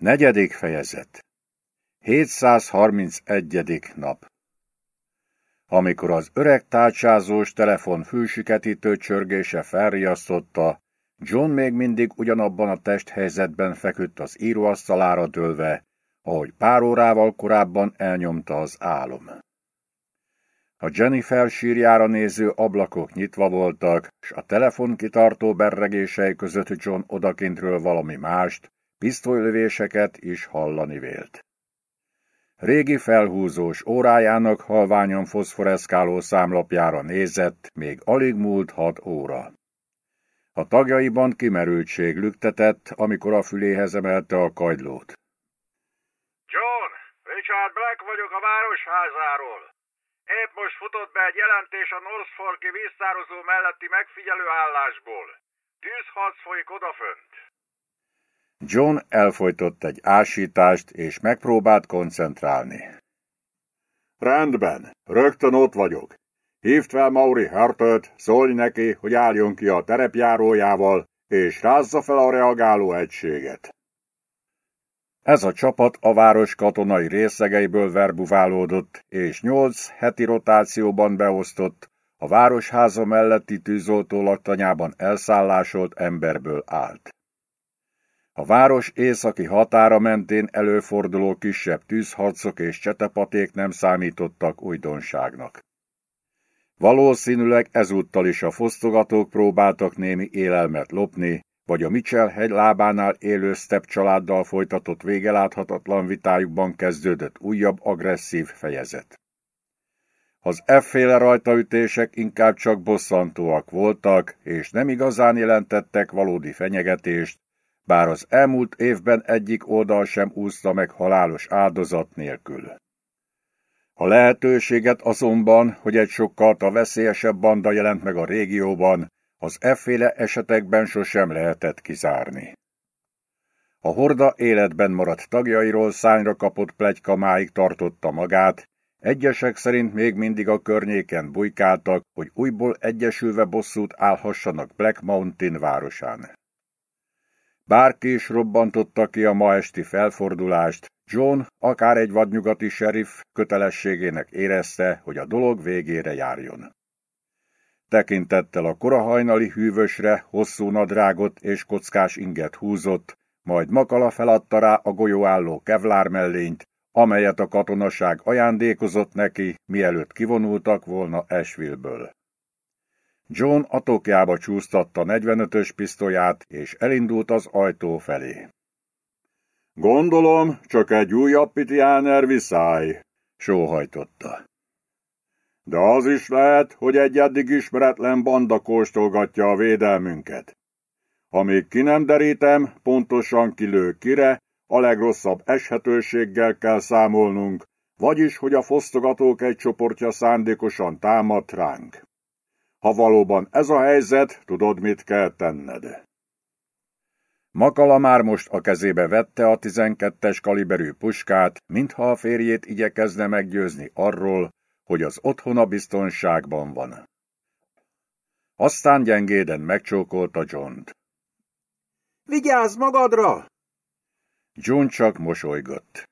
Negyedik fejezet 731. nap Amikor az öreg tárcsázós telefon fülsiketítő csörgése felriasztotta, John még mindig ugyanabban a testhelyzetben feküdt az íróasztalára dőlve, ahogy pár órával korábban elnyomta az álom. A Jennifer sírjára néző ablakok nyitva voltak, s a telefon kitartó berregései között John odakintről valami mást, pisztolylövéseket is hallani vélt. Régi felhúzós órájának halványon foszforeszkáló számlapjára nézett, még alig múlt hat óra. A tagjaiban kimerültség lüktetett, amikor a füléhez emelte a kagylót. John, Richard Black vagyok a városházáról. Épp most futott be egy jelentés a Northforki víztározó melletti megfigyelő állásból. Tűzharc folyik odafönt. John elfolytott egy ásítást, és megpróbált koncentrálni. Rendben, rögtön ott vagyok. Hívd fel Mauri Hartöt, szólj neki, hogy álljon ki a terepjárójával, és rázza fel a reagáló egységet. Ez a csapat a város katonai részegeiből verbuválódott, és nyolc heti rotációban beosztott, a városháza melletti tűzoltó laktanyában elszállásolt emberből állt. A város északi határa mentén előforduló kisebb tűzharcok és csetepaték nem számítottak újdonságnak. Valószínűleg ezúttal is a fosztogatók próbáltak némi élelmet lopni, vagy a Mitchell hegy lábánál élő Step családdal folytatott végeláthatatlan vitájukban kezdődött újabb agresszív fejezet. Az efféle rajtaütések inkább csak bosszantóak voltak, és nem igazán jelentettek valódi fenyegetést, bár az elmúlt évben egyik oldal sem úszta meg halálos áldozat nélkül. A lehetőséget azonban, hogy egy sokkal a veszélyesebb banda jelent meg a régióban, az efféle esetekben sosem lehetett kizárni. A horda életben maradt tagjairól szányra kapott plegyka máig tartotta magát, egyesek szerint még mindig a környéken bujkáltak, hogy újból egyesülve bosszút állhassanak Black Mountain városán. Bárki is robbantotta ki a ma esti felfordulást, John, akár egy vadnyugati sheriff kötelességének érezte, hogy a dolog végére járjon. Tekintettel a korahajnali hűvösre hosszú nadrágot és kockás inget húzott, majd Makala feladta rá a golyóálló kevlár mellényt, amelyet a katonaság ajándékozott neki, mielőtt kivonultak volna Ashville-ből. John a tokjába csúsztatta 45-ös pisztolyát, és elindult az ajtó felé. Gondolom, csak egy újabb pitiáner viszály, sóhajtotta. De az is lehet, hogy egy eddig ismeretlen banda kóstolgatja a védelmünket. Amíg ki nem derítem, pontosan kilő kire, a legrosszabb eshetőséggel kell számolnunk, vagyis, hogy a fosztogatók egy csoportja szándékosan támad ránk. Ha valóban ez a helyzet, tudod, mit kell tenned. Makala már most a kezébe vette a 12-es kaliberű puskát, mintha a férjét igyekezne meggyőzni arról, hogy az otthona biztonságban van. Aztán gyengéden megcsókolta John-t. Vigyázz magadra! John csak mosolygott.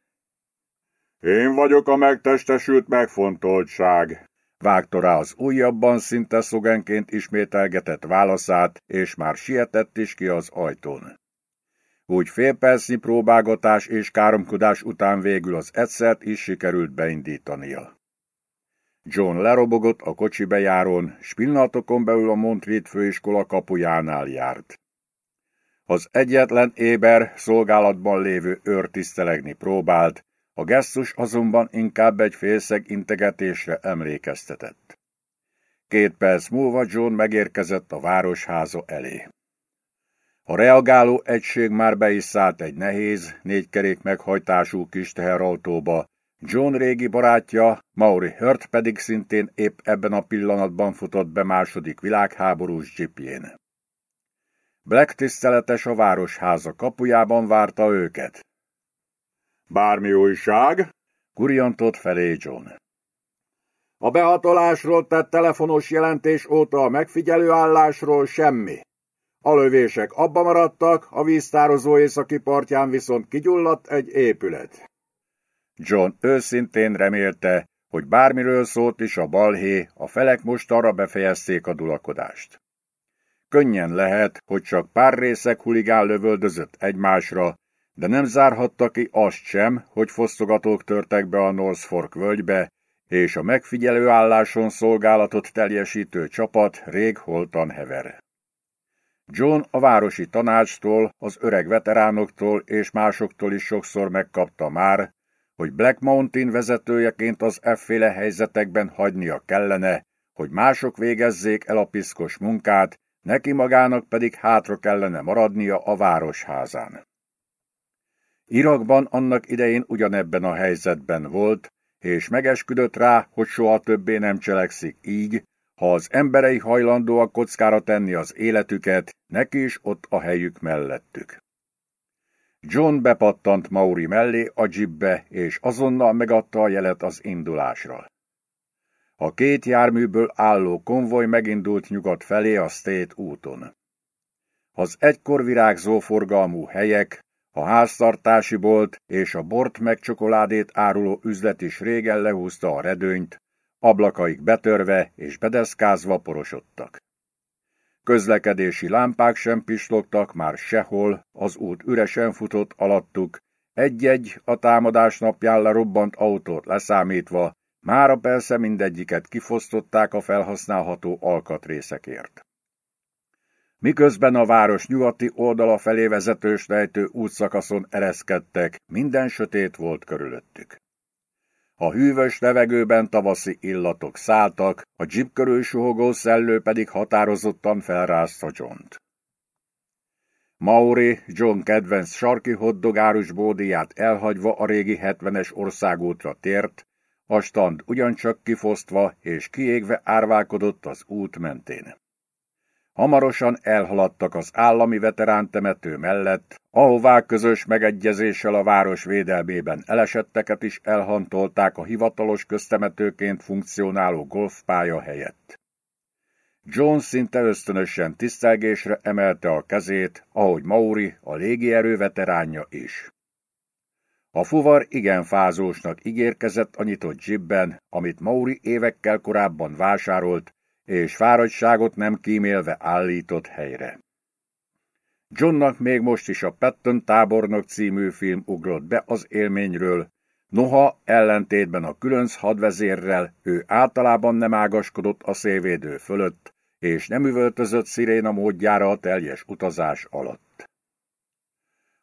Én vagyok a megtestesült megfontoltság, vágta rá az újabban szinte szogenként ismételgetett válaszát, és már sietett is ki az ajtón. Úgy félpercnyi próbálgatás és káromkodás után végül az egyszert is sikerült beindítania. John lerobogott a kocsi bejárón, s pillanatokon belül a Montreat főiskola kapujánál járt. Az egyetlen éber szolgálatban lévő őr tisztelegni próbált, a gesztus azonban inkább egy félszeg integetésre emlékeztetett. Két perc múlva John megérkezett a városháza elé. A reagáló egység már be is szállt egy nehéz, négykerék meghajtású kis teherautóba, John régi barátja, Mauri Hurt pedig szintén épp ebben a pillanatban futott be második világháborús dzsipjén. Black tiszteletes a városháza kapujában várta őket. Bármi újság? Kuriantott felé John. A behatolásról tett telefonos jelentés óta a megfigyelő állásról semmi. a lövések abba maradtak, a víztározó északi partján viszont kigyulladt egy épület. John őszintén remélte, hogy bármiről szólt is a balhé, a felek most arra befejezték a dulakodást. Könnyen lehet, hogy csak pár részek huligán lövöldözött egymásra, de nem zárhatta ki azt sem, hogy fosztogatók törtek be a North Fork völgybe, és a megfigyelő álláson szolgálatot teljesítő csapat rég holtan hever. John a városi tanácstól, az öreg veteránoktól és másoktól is sokszor megkapta már, hogy Black Mountain vezetőjeként az efféle helyzetekben hagynia kellene, hogy mások végezzék el a piszkos munkát, neki magának pedig hátra kellene maradnia a városházán. Irakban annak idején ugyanebben a helyzetben volt, és megesküdött rá, hogy soha többé nem cselekszik így, ha az emberei hajlandóak kockára tenni az életüket, neki is ott a helyük mellettük. John bepattant Mauri mellé a dzsibbe, és azonnal megadta a jelet az indulásra. A két járműből álló konvoj megindult nyugat felé a State úton. Az egykor virágzó forgalmú helyek, a háztartási bolt és a bort meg csokoládét áruló üzlet is régen lehúzta a redőnyt, ablakaik betörve és bedeszkázva porosodtak. Közlekedési lámpák sem pislogtak már sehol, az út üresen futott alattuk, egy-egy a támadás napján lerobbant autót leszámítva, mára persze mindegyiket kifosztották a felhasználható alkatrészekért. Miközben a város nyugati oldala felé vezető lejtő útszakaszon ereszkedtek, minden sötét volt körülöttük. A hűvös levegőben tavaszi illatok szálltak, a dzsip körül suhogó szellő pedig határozottan felrázta John-t. Mauri, John kedvenc sarki hoddogárus bódiát elhagyva a régi hetvenes országútra tért, a stand ugyancsak kifosztva és kiégve árválkodott az út mentén. Hamarosan elhaladtak az állami veterántemető mellett, ahová közös megegyezéssel a város védelmében elesetteket is elhantolták a hivatalos köztemetőként funkcionáló golfpálya helyett. John szinte ösztönösen tisztelgésre emelte a kezét, ahogy Mauri, a légierő veteránja is. A fuvar igen fázósnak ígérkezett a nyitott zsibben, amit Mauri évekkel korábban vásárolt, és fáradtságot nem kímélve állított helyre. Johnnak még most is a Patton tábornok című film ugrott be az élményről, noha ellentétben a különc hadvezérrel ő általában nem ágaskodott a szélvédő fölött, és nem üvöltözött sziréna módjára a teljes utazás alatt.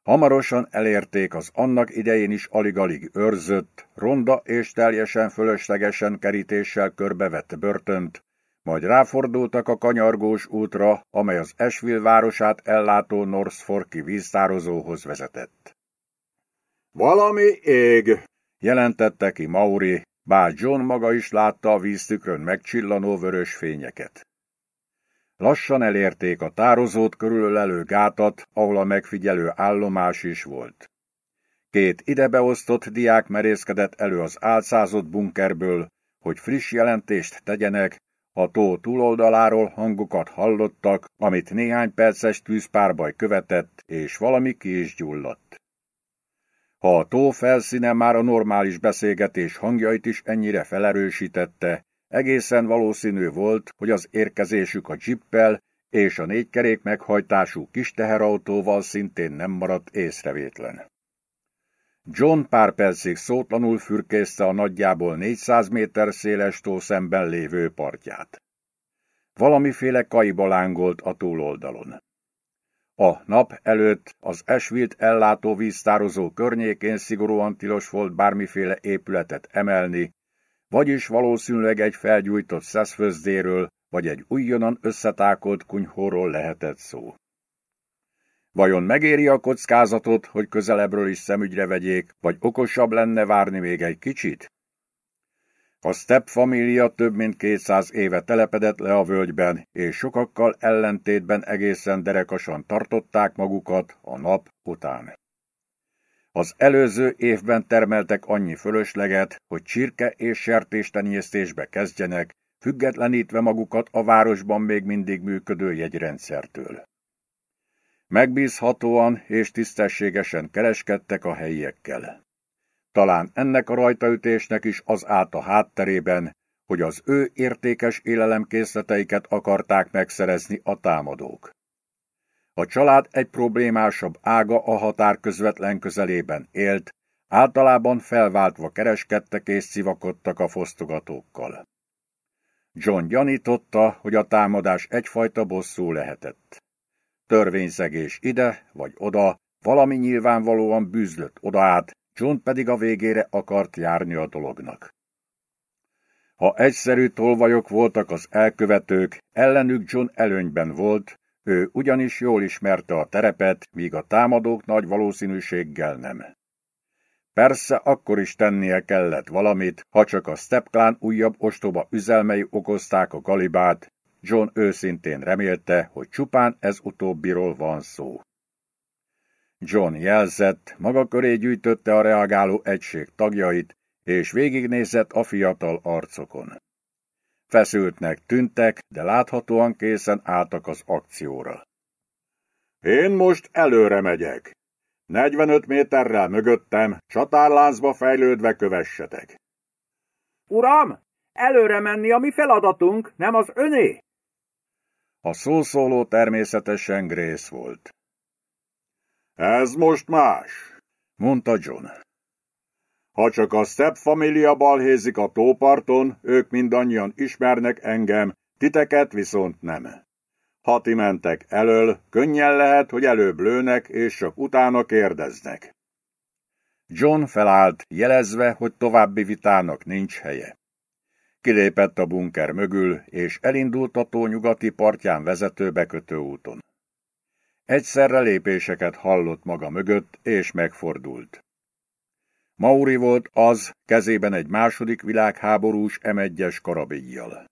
Hamarosan elérték az annak idején is alig-alig őrzött, ronda és teljesen fölöslegesen kerítéssel körbevett börtönt, majd ráfordultak a kanyargós útra, amely az Esville városát ellátó North Forki víztározóhoz vezetett. Valami ég, jelentette ki Mauri, bár John maga is látta a víztükrön megcsillanó vörös fényeket. Lassan elérték a tározót körülölelő gátat, ahol a megfigyelő állomás is volt. Két idebeosztott diák merészkedett elő az álcázott bunkerből, hogy friss jelentést tegyenek, a tó túloldaláról hangokat hallottak, amit néhány perces tűzpárbaj követett, és valami ki is gyulladt. Ha a tó felszíne már a normális beszélgetés hangjait is ennyire felerősítette, egészen valószínű volt, hogy az érkezésük a dzsippel és a négykerék meghajtású kis teherautóval szintén nem maradt észrevétlen. John pár percig szótlanul fürkészte a nagyjából 400 méter széles tó szemben lévő partját. Valamiféle kaiba lángolt a túloldalon. A nap előtt az Esvilt ellátó víztározó környékén szigorúan tilos volt bármiféle épületet emelni, vagyis valószínűleg egy felgyújtott szeszfőzdéről vagy egy újonnan összetákolt kunyhóról lehetett szó. Vajon megéri a kockázatot, hogy közelebbről is szemügyre vegyék, vagy okosabb lenne várni még egy kicsit? A Stepp família több mint 200 éve telepedett le a völgyben, és sokakkal ellentétben egészen derekasan tartották magukat a nap után. Az előző évben termeltek annyi fölösleget, hogy csirke és sertéstenyésztésbe kezdjenek, függetlenítve magukat a városban még mindig működő jegyrendszertől. Megbízhatóan és tisztességesen kereskedtek a helyiekkel. Talán ennek a rajtaütésnek is az állt a hátterében, hogy az ő értékes élelemkészleteiket akarták megszerezni a támadók. A család egy problémásabb ága a határ közvetlen közelében élt, általában felváltva kereskedtek és szivakodtak a fosztogatókkal. John gyanította, hogy a támadás egyfajta bosszú lehetett. Törvényszegés ide vagy oda, valami nyilvánvalóan bűzlött oda át, John pedig a végére akart járni a dolognak. Ha egyszerű tolvajok voltak az elkövetők, ellenük John előnyben volt, ő ugyanis jól ismerte a terepet, míg a támadók nagy valószínűséggel nem. Persze akkor is tennie kellett valamit, ha csak a Stepclan újabb ostoba üzelmei okozták a galibát, John őszintén remélte, hogy csupán ez utóbbiról van szó. John jelzett, maga köré gyűjtötte a reagáló egység tagjait, és végignézett a fiatal arcokon. Feszültnek tűntek, de láthatóan készen álltak az akcióra. Én most előre megyek. 45 méterrel mögöttem, csatárlázba fejlődve kövessetek. Uram, előre menni a mi feladatunk, nem az öné? A szószóló természetesen Grace volt. Ez most más, mondta John. Ha csak a Step família balhézik a tóparton, ők mindannyian ismernek engem, titeket viszont nem. Ha ti mentek elől, könnyen lehet, hogy előbb lőnek, és csak utána kérdeznek. John felállt, jelezve, hogy további vitának nincs helye. Kilépett a bunker mögül, és elindult a tó nyugati partján vezető bekötő úton. Egyszerre lépéseket hallott maga mögött, és megfordult. Mauri volt az, kezében egy második világháborús M1-es karabélyjal.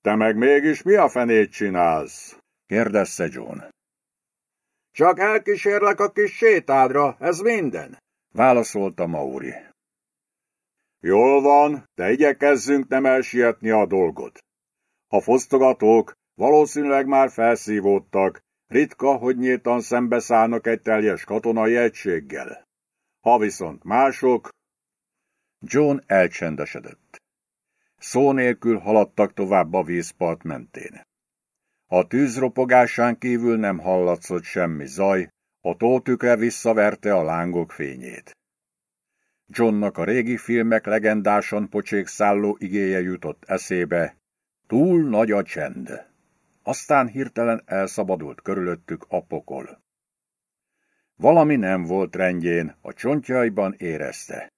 Te meg mégis mi a fenét csinálsz? kérdezte John. Csak elkísérlek a kis sétádra, ez minden, válaszolta Mauri. Jól van, de igyekezzünk nem elsietni a dolgot. Ha fosztogatók, valószínűleg már felszívódtak, ritka, hogy nyíltan szembeszállnak egy teljes katonai egységgel. Ha viszont mások... John elcsendesedett. Szó nélkül haladtak tovább a vízpart mentén. A tűzropogásán kívül nem hallatszott semmi zaj, a tótükre visszaverte a lángok fényét. Johnnak a régi filmek legendásan pocsékszálló igéje jutott eszébe. Túl nagy a csend. Aztán hirtelen elszabadult körülöttük a pokol. Valami nem volt rendjén, a csontjaiban érezte.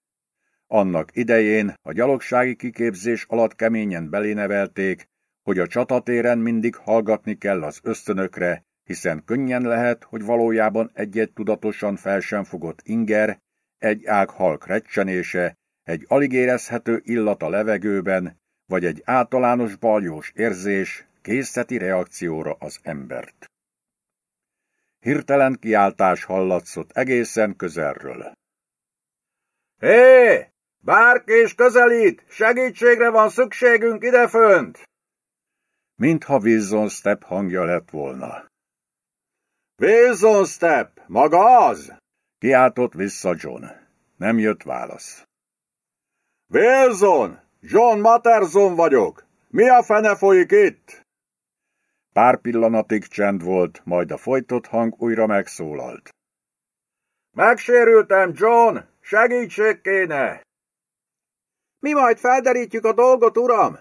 Annak idején a gyalogsági kiképzés alatt keményen belénevelték, hogy a csatatéren mindig hallgatni kell az ösztönökre, hiszen könnyen lehet, hogy valójában egy-egy tudatosan fel sem fogott inger, egy ág halk recsenése, egy alig érezhető illat a levegőben, vagy egy általános baljós érzés készíteti reakcióra az embert. Hirtelen kiáltás hallatszott egészen közelről. Hé! Bárki is közelít! Segítségre van szükségünk idefönt! Mintha Wilson Step hangja lett volna. Wilson Step! Maga az? Kiáltott vissza John. Nem jött válasz. Wilson! John Materson vagyok! Mi a fene folyik itt? Pár pillanatig csend volt, majd a folytott hang újra megszólalt. Megsérültem, John! Segítség kéne! Mi majd felderítjük a dolgot, uram!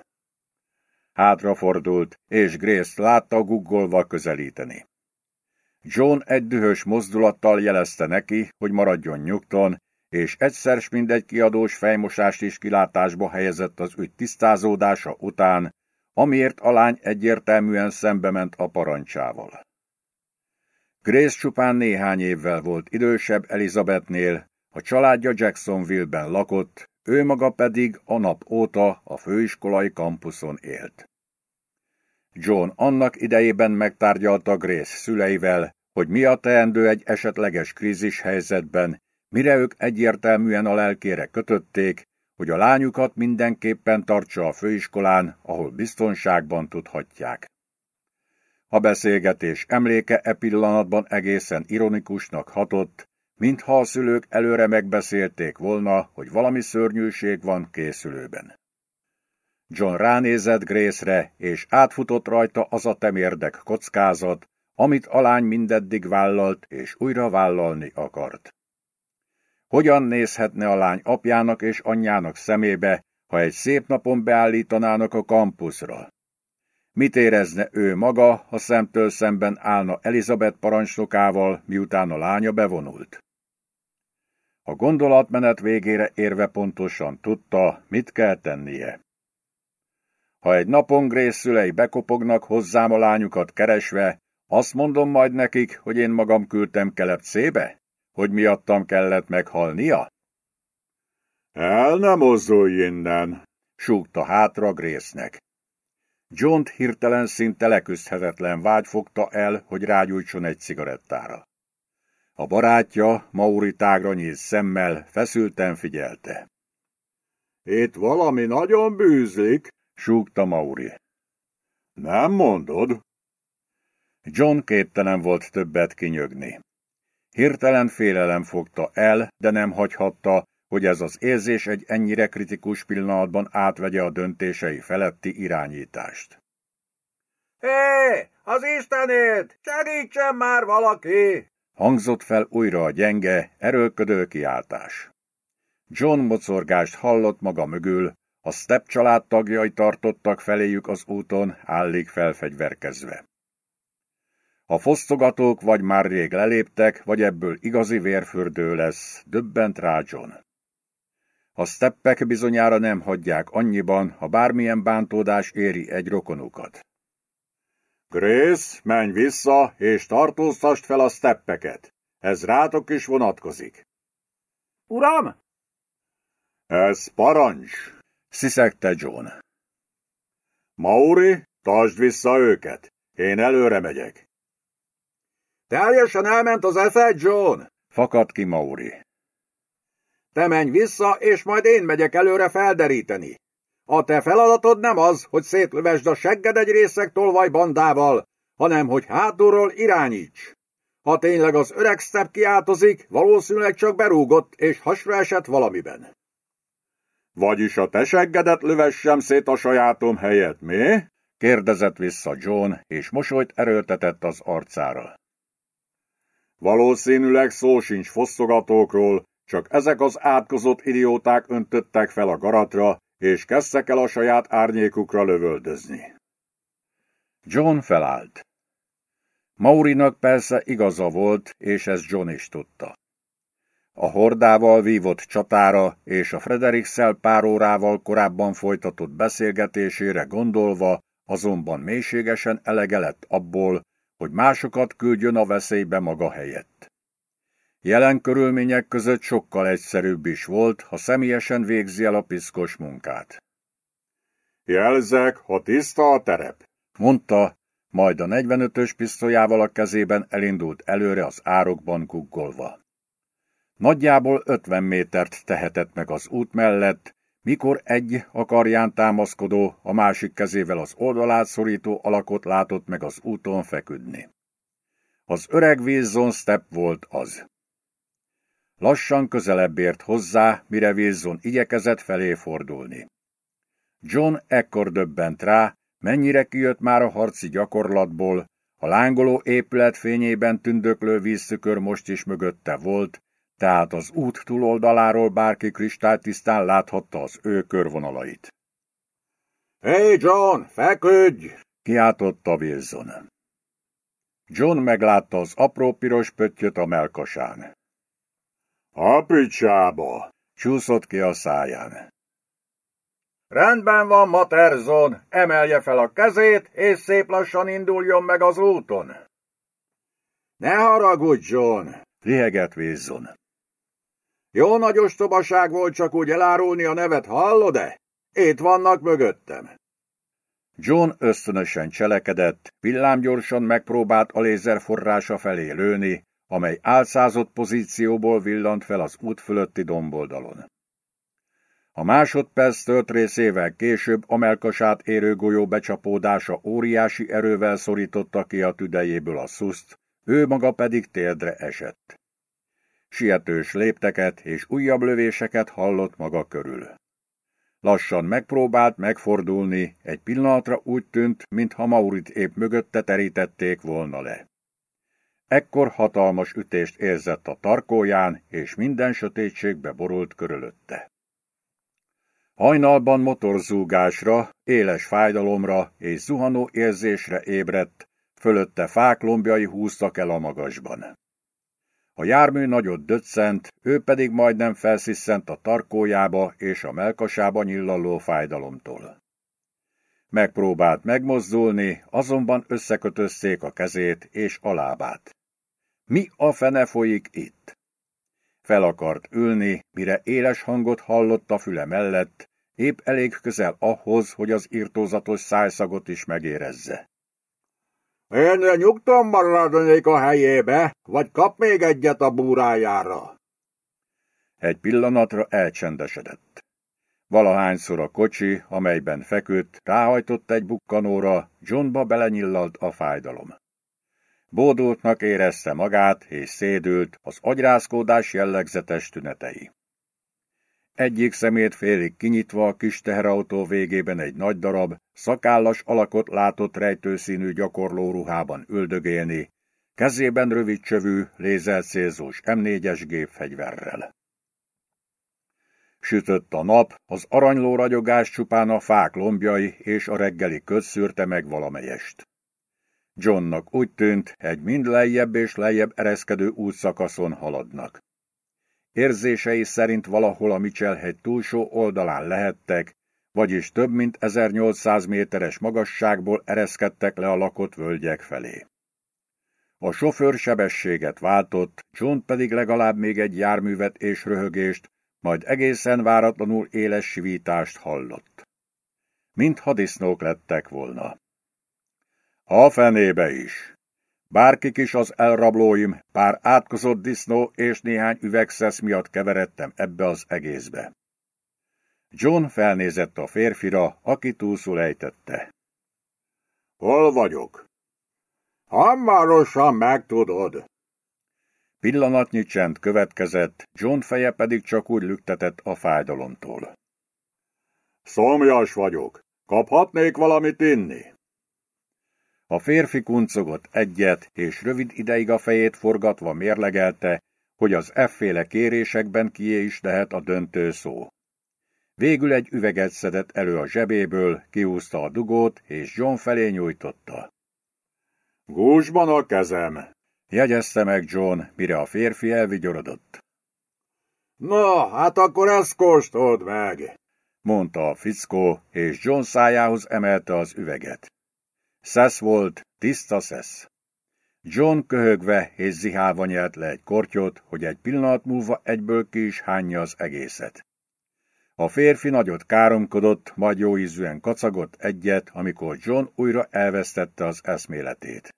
Hátrafordult, és Grace látta guggolva közelíteni. John egy dühös mozdulattal jelezte neki, hogy maradjon nyugton, és egyszer s mindegy kiadós fejmosást is kilátásba helyezett az ügy tisztázódása után, amiért a lány egyértelműen szembe ment a parancsával. Grace csupán néhány évvel volt idősebb Elizabethnél, a családja Jacksonville-ben lakott, ő maga pedig a nap óta a főiskolai kampuszon élt. John annak idejében megtárgyalta Grace szüleivel, hogy mi a teendő egy esetleges krízis helyzetben, mire ők egyértelműen a lelkére kötötték, hogy a lányukat mindenképpen tartsa a főiskolán, ahol biztonságban tudhatják. A beszélgetés emléke e pillanatban egészen ironikusnak hatott, mintha a szülők előre megbeszélték volna, hogy valami szörnyűség van készülőben. John ránézett Grace-re, és átfutott rajta az a temérdek kockázat, amit a lány mindeddig vállalt és újra vállalni akart. Hogyan nézhetne a lány apjának és anyjának szemébe, ha egy szép napon beállítanának a kampuszra? Mit érezne ő maga, ha szemtől szemben állna Elizabeth parancsnokával, miután a lánya bevonult? A gondolatmenet végére érve pontosan tudta, mit kell tennie. Ha egy napon Grace szülei bekopognak hozzám a lányukat keresve, azt mondom majd nekik, hogy én magam küldtem kelepcébe? Hogy miattam kellett meghalnia? El nem mozdulj innen, súgta hátra Grésznek. John-t hirtelen szinte leküzdhetetlen vágy fogta el, hogy rágyújtson egy cigarettára. A barátja Mauri tágra nyílt szemmel feszülten figyelte. Itt valami nagyon bűzlik, súgta Mauri. Nem mondod? John képtelen volt többet kinyögni. Hirtelen félelem fogta el, de nem hagyhatta, hogy ez az érzés egy ennyire kritikus pillanatban átvegye a döntései feletti irányítást. Hé, az Istenét! Segítsen már valaki! Hangzott fel újra a gyenge, erőlködő kiáltás. John mocorgást hallott maga mögül, a Step család tagjai tartottak feléjük az úton, állig felfegyverkezve. A fosztogatók vagy már rég leléptek, vagy ebből igazi vérfürdő lesz, döbbent rá John. A steppek bizonyára nem hagyják annyiban, ha bármilyen bántódás éri egy rokonukat. Grace, menj vissza, és tartóztasd fel a steppeket. Ez rátok is vonatkozik. Uram! Ez parancs, sziszegte John. Mauri, tartsd vissza őket. Én előre megyek. Teljesen elment az efe, John! Fakadt ki Mauri. Te menj vissza, és majd én megyek előre felderíteni. A te feladatod nem az, hogy szétlövesd a segged egy részek tolvaj bandával, hanem hogy hátulról irányíts. Ha tényleg az öreg Step kiáltozik, valószínűleg csak berúgott és hasra esett valamiben. Vagyis a te seggedet lövessem szét a sajátom helyett, mi? kérdezett vissza John, és mosolyt erőltetett az arcára. Valószínűleg szó sincs fosszogatókról, csak ezek az átkozott idióták öntöttek fel a garatra, és kezdtek el a saját árnyékukra lövöldözni. John felállt. Maurinak persze igaza volt, és ezt John is tudta. A hordával vívott csatára és a Frederikszel pár órával korábban folytatott beszélgetésére gondolva azonban mélységesen elege lett abból, hogy másokat küldjön a veszélybe maga helyett. Jelen körülmények között sokkal egyszerűbb is volt, ha személyesen végzi el a piszkos munkát. Jelzek, ha tiszta a terep, mondta, majd a 45-ös pisztolyával a kezében elindult előre az árokban kuggolva. Nagyjából 50 métert tehetett meg az út mellett, mikor egy a karján támaszkodó, a másik kezével az oldalát szorító alakot látott meg az úton feküdni. Az öreg Wilson Step volt az. Lassan közelebb ért hozzá, mire Wilson igyekezett felé fordulni. John ekkor döbbent rá, mennyire kijött már a harci gyakorlatból, a lángoló épület fényében tündöklő vízszükör most is mögötte volt, tehát az út túloldaláról bárki kristálytisztán láthatta az ő körvonalait. Hé, hey John, feküdj! kiáltotta Wilson. John meglátta az apró piros pöttyöt a melkasán. A picsába! Csúszott ki a száján. Rendben van, Materzon, emelje fel a kezét, és szép lassan induljon meg az úton. Ne haragudj, John, rihegett Wilson. Jó nagy ostobaság volt csak úgy elárulni a nevet, hallod-e? Itt vannak mögöttem. John ösztönösen cselekedett, villámgyorsan megpróbált a lézer forrása felé lőni, amely álszázott pozícióból villant fel az út fölötti domboldalon. A másodperc tört részével később a melkasát érő golyó becsapódása óriási erővel szorította ki a tüdejéből a szuszt, ő maga pedig térdre esett. Sietős lépteket és újabb lövéseket hallott maga körül. Lassan megpróbált megfordulni, egy pillanatra úgy tűnt, mintha Maurit épp mögötte terítették volna le. Ekkor hatalmas ütést érzett a tarkóján, és minden sötétségbe borult körülötte. Hajnalban motorzúgásra, éles fájdalomra és zuhanó érzésre ébredt, fölötte fák lombjai húztak el a magasban. A jármű nagyot döccent, ő pedig majdnem felsziszent a tarkójába és a melkasába nyillaló fájdalomtól. Megpróbált megmozdulni, azonban összekötözték a kezét és a lábát. Mi a fene folyik itt? Fel akart ülni, mire éles hangot hallott a füle mellett, épp elég közel ahhoz, hogy az írtózatos szájszagot is megérezze. Én nyugton maradnék a helyébe, vagy kap még egyet a búrájára. Egy pillanatra elcsendesedett. Valahányszor a kocsi, amelyben feküdt, ráhajtott egy bukkanóra, Johnba belenyillalt a fájdalom. Bódultnak érezte magát, és szédült az agyrázkódás jellegzetes tünetei. Egyik szemét félig kinyitva a kis teherautó végében egy nagy darab, szakállas alakot látott rejtőszínű gyakorlóruhában üldögélni, kezében rövid csövű, lézercélzós M4-es gépfegyverrel. Sütött a nap, az aranyló ragyogás csupán a fák lombjai és a reggeli köz szűrte meg valamelyest. Johnnak úgy tűnt, egy mind lejjebb és lejjebb ereszkedő útszakaszon haladnak. Érzései szerint valahol a Michelhegy túlsó oldalán lehettek, vagyis több mint 1800 méteres magasságból ereszkedtek le a lakott völgyek felé. A sofőr sebességet váltott, John pedig legalább még egy járművet és röhögést, majd egészen váratlanul éles sivítást hallott. Mint hadisznók lettek volna. A fenébe is! Bárkik is az elrablóim, pár átkozott disznó és néhány üvegszesz miatt keveredtem ebbe az egészbe. John felnézett a férfira, aki túlszul ejtette. Hol vagyok? Hamarosan megtudod. Pillanatnyi csend következett, John feje pedig csak úgy lüktetett a fájdalomtól. Szomjas vagyok. Kaphatnék valamit inni? A férfi kuncogott egyet, és rövid ideig a fejét forgatva mérlegelte, hogy az efféle kérésekben kié is lehet a döntő szó. Végül egy üveget szedett elő a zsebéből, kiúzta a dugót, és John felé nyújtotta. Gúzsban a kezem, jegyezte meg John, mire a férfi elvigyorodott. Na, hát akkor ezt kóstold meg, mondta a fickó, és John szájához emelte az üveget. Szesz volt, tiszta szesz. John köhögve és zihálva nyelt le egy kortyot, hogy egy pillanat múlva egyből ki is hányja az egészet. A férfi nagyot káromkodott, majd jó ízűen kacagott egyet, amikor John újra elvesztette az eszméletét.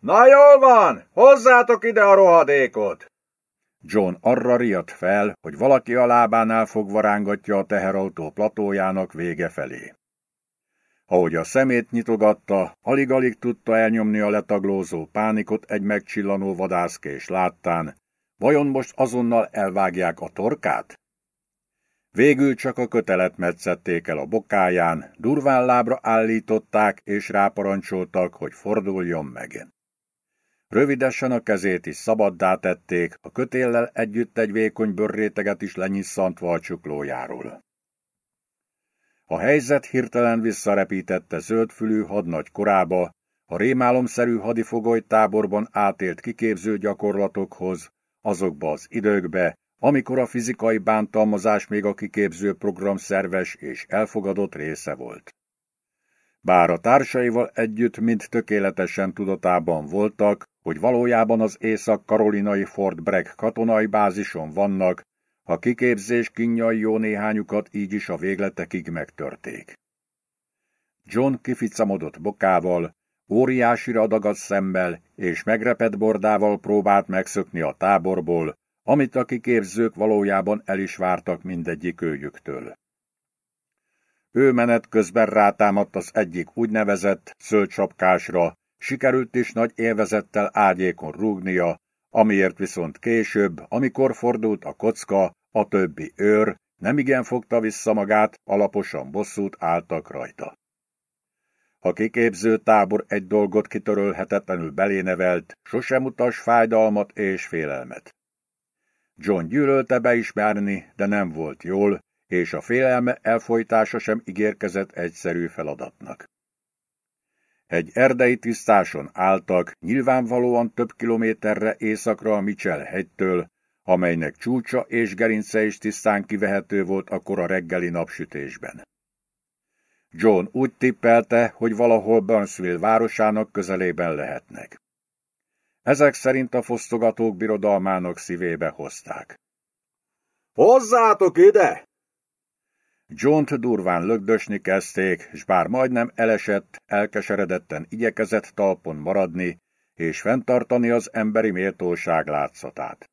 Na jól van, hozzátok ide a rohadékot! John arra riadt fel, hogy valaki a lábánál fogva rángatja a teherautó platójának vége felé. Ahogy a szemét nyitogatta, alig-alig tudta elnyomni a letaglózó pánikot egy megcsillanó vadászkés láttán. Vajon most azonnal elvágják a torkát? Végül csak a kötelet metszették el a bokáján, durván lábra állították és ráparancsoltak, hogy forduljon meg. Rövidesen a kezét is szabaddá tették, a kötéllel együtt egy vékony bőrréteget is lenyisszantva a csuklójáról. A helyzet hirtelen visszarepítette zöldfülű hadnagy korába, a rémálomszerű hadifogoly táborban átélt kiképző gyakorlatokhoz, azokba az időkbe, amikor a fizikai bántalmazás még a kiképző program szerves és elfogadott része volt. Bár a társaival együtt mind tökéletesen tudatában voltak, hogy valójában az észak-karolinai Fort Bragg katonai bázison vannak, a kiképzés kínjai jó néhányukat így is a végletekig megtörték. John kificamodott bokával, óriási radagat szemmel és megrepett bordával próbált megszökni a táborból, amit a kiképzők valójában el is vártak mindegyik őjüktől. Ő menet közben rátámadt az egyik úgynevezett zöldsapkásra, sikerült is nagy élvezettel ágyékon rúgnia, amiért viszont később, amikor fordult a kocka, a többi őr nemigen fogta vissza magát, alaposan bosszút álltak rajta. A kiképző tábor egy dolgot kitörölhetetlenül belénevelt, sosem utas fájdalmat és félelmet. John gyűlölte beismerni, de nem volt jól, és a félelme elfolytása sem ígérkezett egyszerű feladatnak. Egy erdei tisztáson álltak, nyilvánvalóan több kilométerre északra a Mitchell hegytől, amelynek csúcsa és gerince is tisztán kivehető volt a kora reggeli napsütésben. John úgy tippelte, hogy valahol Burnsville városának közelében lehetnek. Ezek szerint a fosztogatók birodalmának szívébe hozták. Hozzátok ide! John-t durván lögdösni kezdték, s bár majdnem elesett, elkeseredetten igyekezett talpon maradni, és fenntartani az emberi méltóság látszatát.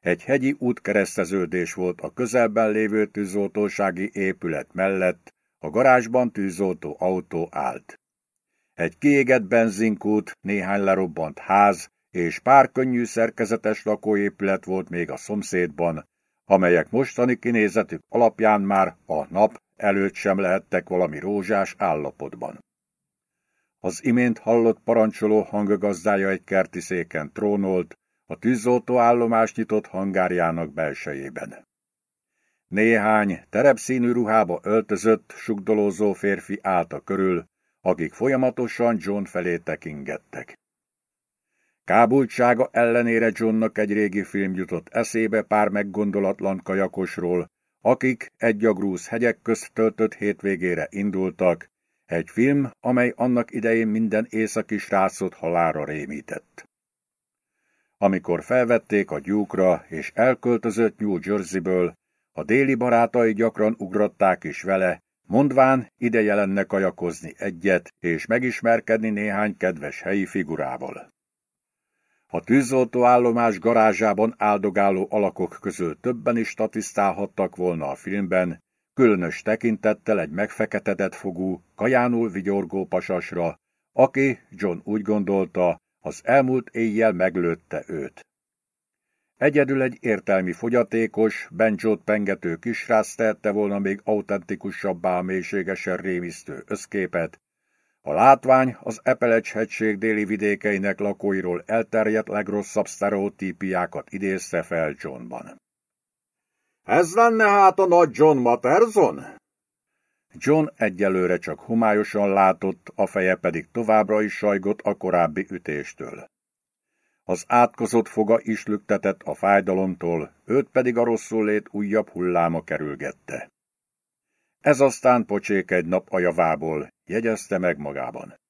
Egy hegyi útkereszteződés volt a közelben lévő tűzoltósági épület mellett, a garázsban tűzoltó autó állt. Egy kiégett benzinkút, néhány lerobbant ház és pár könnyű szerkezetes lakóépület volt még a szomszédban, amelyek mostani kinézetük alapján már a nap előtt sem lehettek valami rózsás állapotban. Az imént hallott parancsoló hanggazdája egy kerti széken trónolt, a tűzoltó állomás nyitott hangárjának belsejében. Néhány terepszínű ruhába öltözött, sugdolózó férfi állt a körül, akik folyamatosan John felé tekingettek. Kábultsága ellenére Johnnak egy régi film jutott eszébe pár meggondolatlan kajakosról, akik egy a grúz hegyek közt töltött hétvégére indultak, egy film, amely annak idején minden északi srácot halára rémített. Amikor felvették a gyúkra és elköltözött New Jerseyből, a déli barátai gyakran ugratták is vele, mondván ideje lenne kajakozni egyet és megismerkedni néhány kedves helyi figurával. A tűzoltó állomás garázsában áldogáló alakok közül többen is statisztálhattak volna a filmben, különös tekintettel egy megfeketedett fogú, kajánul vigyorgó pasasra, aki, John úgy gondolta, az elmúlt éjjel meglőtte őt. Egyedül egy értelmi fogyatékos, bencsót pengető kisrác tette volna még autentikusabbá a mélységesen rémisztő összképet, a látvány az Epelecs-hegység déli vidékeinek lakóiról elterjedt legrosszabb sztereotípiákat idézte fel Johnban. Ez lenne hát a nagy John Materson? John egyelőre csak homályosan látott, a feje pedig továbbra is sajgott a korábbi ütéstől. Az átkozott foga is lüktetett a fájdalomtól, őt pedig a rosszul lét újabb hulláma kerülgette. Ez aztán pocsék egy nap a javából, jegyezte meg magában.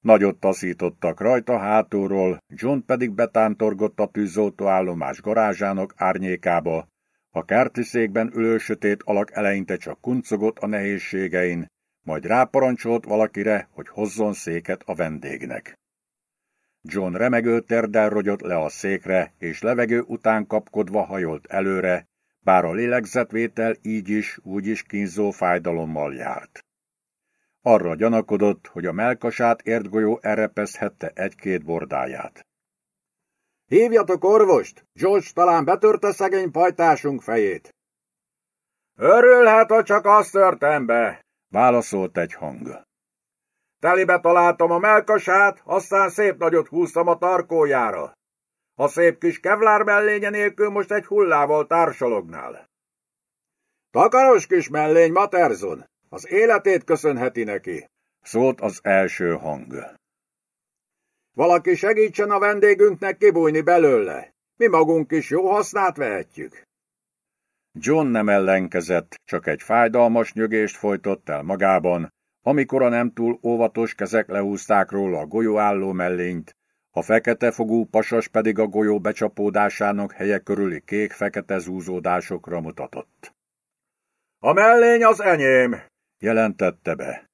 Nagyot taszítottak rajta hátulról, John pedig betántorgott a tűzoltó állomás garázsának árnyékába, a kártiszékben ülő sötét alak eleinte csak kuncogott a nehézségein, majd ráparancsolt valakire, hogy hozzon széket a vendégnek. John remegő terdel rogyott le a székre, és levegő után kapkodva hajolt előre, bár a lélegzetvétel így is, úgy is kínzó fájdalommal járt. Arra gyanakodott, hogy a melkasát értgolyó erepezhette egy-két bordáját. Hívjatok orvost! George talán betörte szegény pajtásunk fejét. Örülhet, ha csak azt törtem be, válaszolt egy hang. Telibe találtam a melkasát, aztán szép nagyot húztam a tarkójára. A szép kis kevlár mellénye nélkül most egy hullával társalognál. Takaros kis mellény, Materzon! Az életét köszönheti neki, szólt az első hang. Valaki segítsen a vendégünknek kibújni belőle. Mi magunk is jó hasznát vehetjük. John nem ellenkezett, csak egy fájdalmas nyögést folytott el magában, amikor a nem túl óvatos kezek lehúzták róla a golyóálló mellényt, a fekete fogú pasas pedig a golyó becsapódásának helye körüli kék-fekete zúzódásokra mutatott. A mellény az enyém, jelentette be.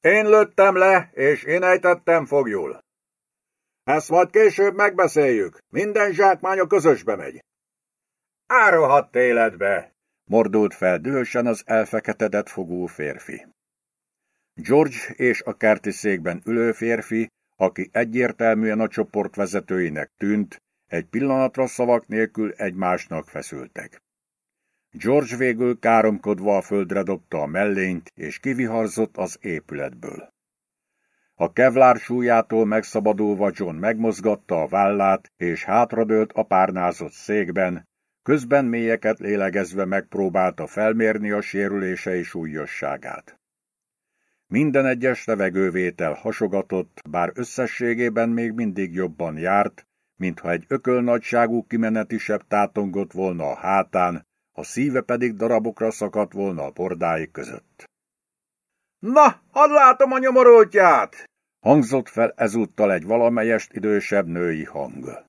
Én lőttem le, és én ejtettem fogjul. Ezt majd később megbeszéljük. Minden zsákmány a közösbe megy. Árohadt életbe! Mordult fel dühösen az elfeketedett fogú férfi. George és a kerti székben ülő férfi, aki egyértelműen a csoport vezetőinek tűnt, egy pillanatra szavak nélkül egymásnak feszültek. George végül káromkodva a földre dobta a mellényt, és kiviharzott az épületből. A kevlár súlyától megszabadulva John megmozgatta a vállát, és hátradőlt a párnázott székben, közben mélyeket lélegezve megpróbálta felmérni a sérülései súlyosságát. Minden egyes levegővétel hasogatott, bár összességében még mindig jobban járt, mintha egy ökölnagyságú kimenetisebb tátongott volna a hátán, a szíve pedig darabokra szakadt volna a bordái között. Na, hadd látom a nyomorultját! Hangzott fel ezúttal egy valamelyest idősebb női hang.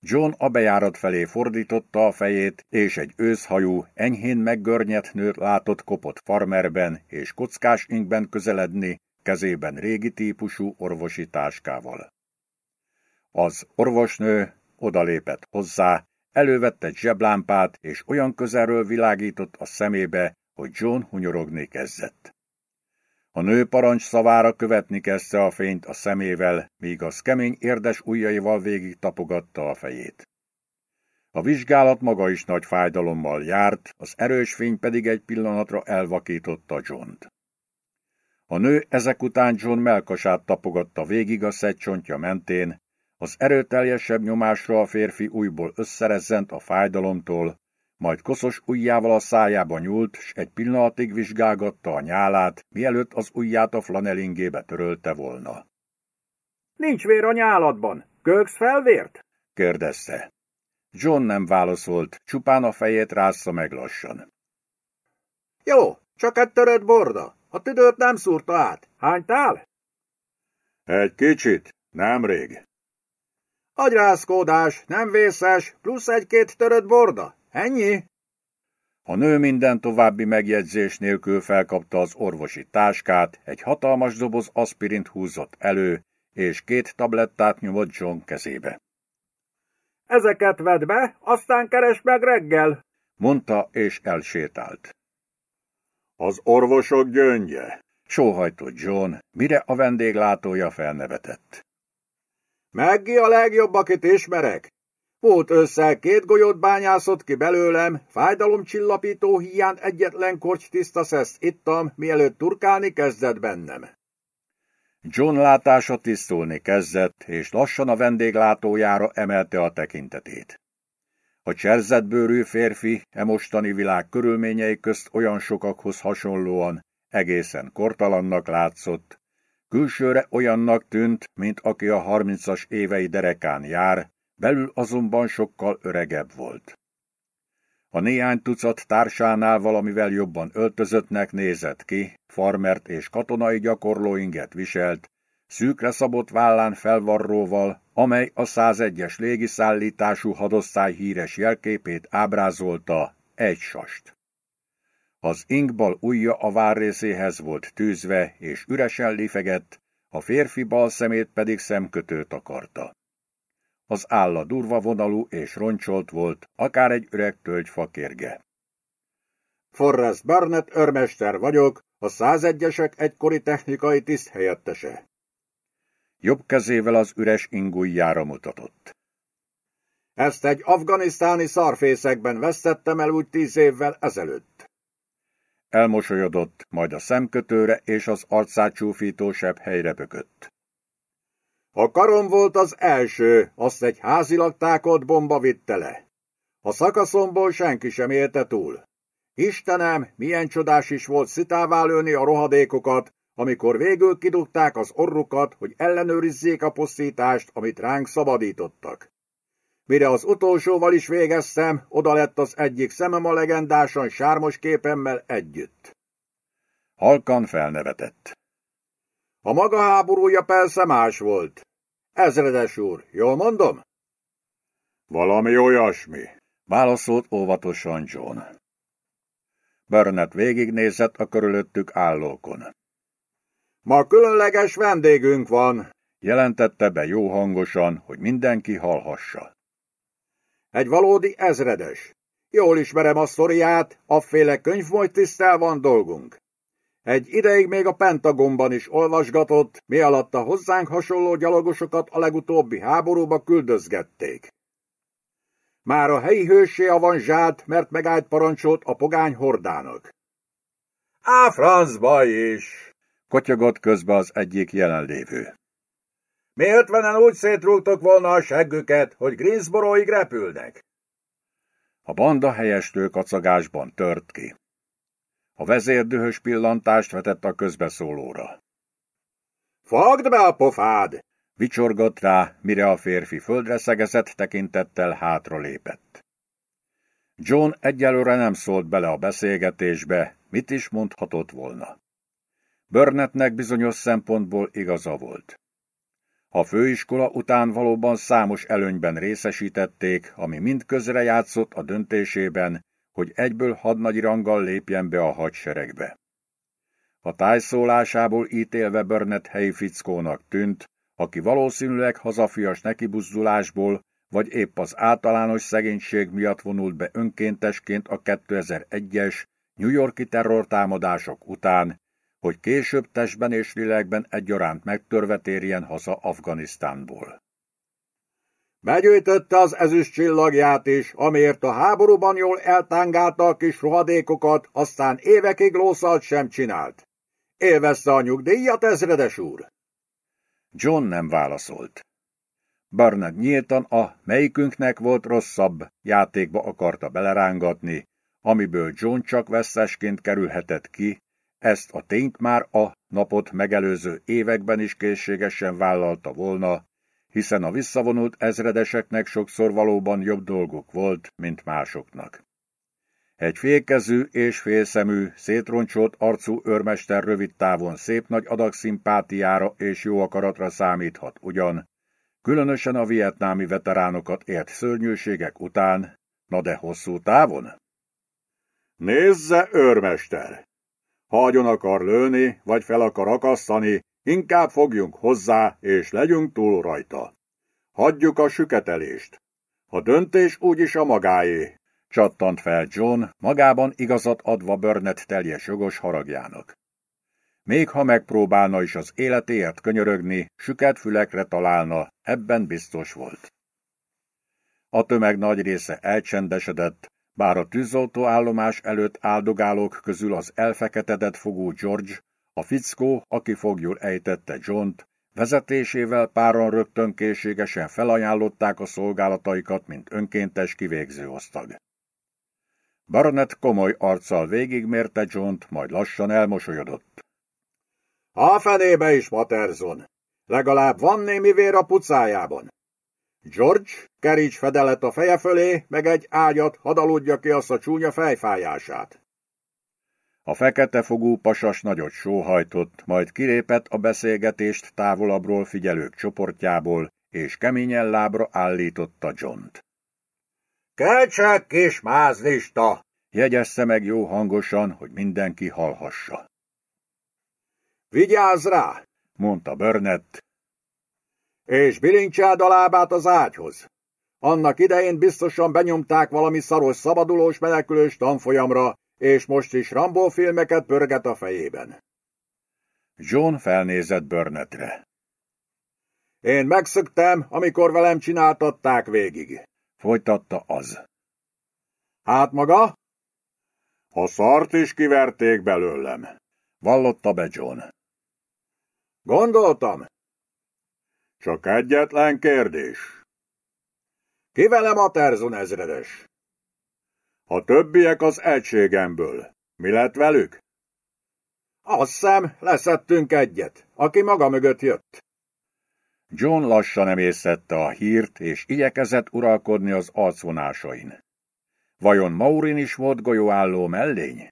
John a bejárat felé fordította a fejét, és egy őszhajú, enyhén meggörnyet nőt látott kopott farmerben és kockás inkben közeledni, kezében régi típusú orvosi táskával. Az orvosnő odalépett hozzá, elővette egy zseblámpát, és olyan közelről világított a szemébe, hogy John hunyorogni kezdett. A nő parancs szavára követni kezdte a fényt a szemével, míg az kemény érdes ujjaival végig tapogatta a fejét. A vizsgálat maga is nagy fájdalommal járt, az erős fény pedig egy pillanatra elvakította John-t. A nő ezek után John melkasát tapogatta végig a szegcsontja mentén, az erőteljesebb nyomásra a férfi újból összerezzent a fájdalomtól, majd koszos ujjával a szájába nyúlt, s egy pillanatig vizsgálgatta a nyálát, mielőtt az ujját a flanelingébe törölte volna. Nincs vér a nyáladban. Köksz felvért? kérdezte. John nem válaszolt, csupán a fejét rásza meg lassan. Jó, csak egy törött borda. A tüdőt nem szúrta át. Hánytál? Egy kicsit, nemrég. Agyrázkódás, nem vészes, plusz egy-két törött borda. Ennyi? A nő minden további megjegyzés nélkül felkapta az orvosi táskát, egy hatalmas doboz aspirint húzott elő, és két tablettát nyomott John kezébe. Ezeket vedd be, aztán keres meg reggel, mondta, és elsétált. Az orvosok gyöngye, sóhajtott John, mire a vendéglátója felnevetett. Meggi a legjobb, akit ismerek. Volt össze két golyót bányászott ki belőlem, fájdalomcsillapító hiány egyetlen korcs tiszta szeszt ittam, mielőtt turkálni kezdett bennem. John látása tisztulni kezdett, és lassan a vendéglátójára emelte a tekintetét. A cserzetbőrű férfi e mostani világ körülményei közt olyan sokakhoz hasonlóan egészen kortalannak látszott, külsőre olyannak tűnt, mint aki a harmincas évei derekán jár, belül azonban sokkal öregebb volt. A néhány tucat társánál valamivel jobban öltözöttnek nézett ki, farmert és katonai gyakorlóinget viselt, szűkre szabott vállán felvarróval, amely a 101-es légiszállítású hadosztály híres jelképét ábrázolta, egy sast. Az inkbal ujja a várrészéhez volt tűzve, és üresen lifegett, a férfi bal szemét pedig szemkötőt akarta. Az álla durva vonalú és roncsolt volt, akár egy öreg tölgyfa kérge. Forrest Barnett örmester vagyok, a 101-esek egykori technikai tiszt helyettese. Jobb kezével az üres ingujjára mutatott. Ezt egy afganisztáni szarfészekben vesztettem el úgy tíz évvel ezelőtt. Elmosolyodott, majd a szemkötőre és az arcát csúfító sebb helyre bökött. A karom volt az első, azt egy házilag tákolt bomba vitte le. A szakaszomból senki sem élte túl. Istenem, milyen csodás is volt szitává lőni a rohadékokat, amikor végül kidugták az orrukat, hogy ellenőrizzék a pusztítást, amit ránk szabadítottak. Mire az utolsóval is végeztem, oda lett az egyik szemem a legendásan sármos képemmel együtt. Halkan felnevetett. A maga háborúja persze más volt. Ezredes úr, jól mondom? Valami olyasmi, válaszolt óvatosan John. Burnett végignézett a körülöttük állókon. Ma különleges vendégünk van, jelentette be jó hangosan, hogy mindenki hallhassa. Egy valódi ezredes. Jól ismerem a sztoriát, afféle könyvmolytisztel van dolgunk. Egy ideig még a Pentagonban is olvasgatott, mi alatt a hozzánk hasonló gyalogosokat a legutóbbi háborúba küldözgették. Már a helyi hősé avanzsált, mert megállt parancsolt a pogány hordának. Á, francba is! Kotyogott közbe az egyik jelenlévő. Mi ötvenen úgy szétrúgtok volna a seggüket, hogy Greensborough-ig repülnek? A banda helyestő kacagásban tört ki. A vezér dühös pillantást vetett a közbeszólóra. Fogd be a pofád! Vicsorgott rá, mire a férfi földre szegezett tekintettel hátra lépett. John egyelőre nem szólt bele a beszélgetésbe, mit is mondhatott volna. Burnettnek bizonyos szempontból igaza volt. A főiskola után valóban számos előnyben részesítették, ami mind játszott a döntésében, hogy egyből hadnagy ranggal lépjen be a hadseregbe. A tájszólásából ítélve Burnett helyi fickónak tűnt, aki valószínűleg hazafias nekibuzdulásból, vagy épp az általános szegénység miatt vonult be önkéntesként a 2001-es New Yorki terrortámadások után, hogy később testben és lélekben egyaránt megtörve térjen haza Afganisztánból. Begyűjtötte az ezüst csillagját is, amiért a háborúban jól eltángálta a kis rohadékokat, aztán évekig lószalt sem csinált. Élvezte a nyugdíjat, ezredes úr? John nem válaszolt. Barnett nyíltan a melyikünknek volt rosszabb játékba akarta belerángatni, amiből John csak veszesként kerülhetett ki, ezt a tényt már a napot megelőző években is készségesen vállalta volna, hiszen a visszavonult ezredeseknek sokszor valóban jobb dolguk volt, mint másoknak. Egy félkezű és félszemű, szétroncsolt arcú őrmester rövid távon szép nagy adag szimpátiára és jó akaratra számíthat ugyan, különösen a vietnámi veteránokat ért szörnyűségek után, na de hosszú távon? Nézze, őrmester! Ha agyon akar lőni, vagy fel akar akasztani, inkább fogjunk hozzá, és legyünk túl rajta. Hagyjuk a süketelést. A döntés úgyis a magáé, csattant fel John, magában igazat adva Burnett teljes jogos haragjának. Még ha megpróbálna is az életéért könyörögni, süket fülekre találna, ebben biztos volt. A tömeg nagy része elcsendesedett, bár a tűzoltó állomás előtt áldogálók közül az elfeketedett fogú George, a fickó, aki fogjul ejtette John-t, vezetésével páran rögtön készségesen felajánlották a szolgálataikat, mint önkéntes kivégző osztag. Barnett komoly arccal végigmérte John-t, majd lassan elmosolyodott. A fenébe is, Materson! Legalább van némi vér a pucájában. George, keríts fedelet a feje fölé, meg egy ágyat, hadd aludja ki azt a csúnya fejfájását. A fekete fogú pasas nagyot sóhajtott, majd kilépett a beszélgetést távolabbról figyelők csoportjából, és keményen lábra állította John-t. Kelcsek kis mázlista! jegyezte meg jó hangosan, hogy mindenki hallhassa. Vigyázz rá! mondta Burnett, és bilincsáld a lábát az ágyhoz. Annak idején biztosan benyomták valami szaros szabadulós menekülős tanfolyamra, és most is Rambó filmeket pörget a fejében. John felnézett Burnettre. Én megszöktem, amikor velem csináltatták végig. Folytatta az. Hát maga? A szart is kiverték belőlem. Vallotta be John. Gondoltam, csak egyetlen kérdés. Ki velem a Terzon ezredes? A többiek az egységemből. Mi lett velük? Azt hiszem, leszettünk egyet, aki maga mögött jött. John lassan emészette a hírt, és igyekezett uralkodni az arcvonásain. Vajon Maurin is volt golyóálló mellény?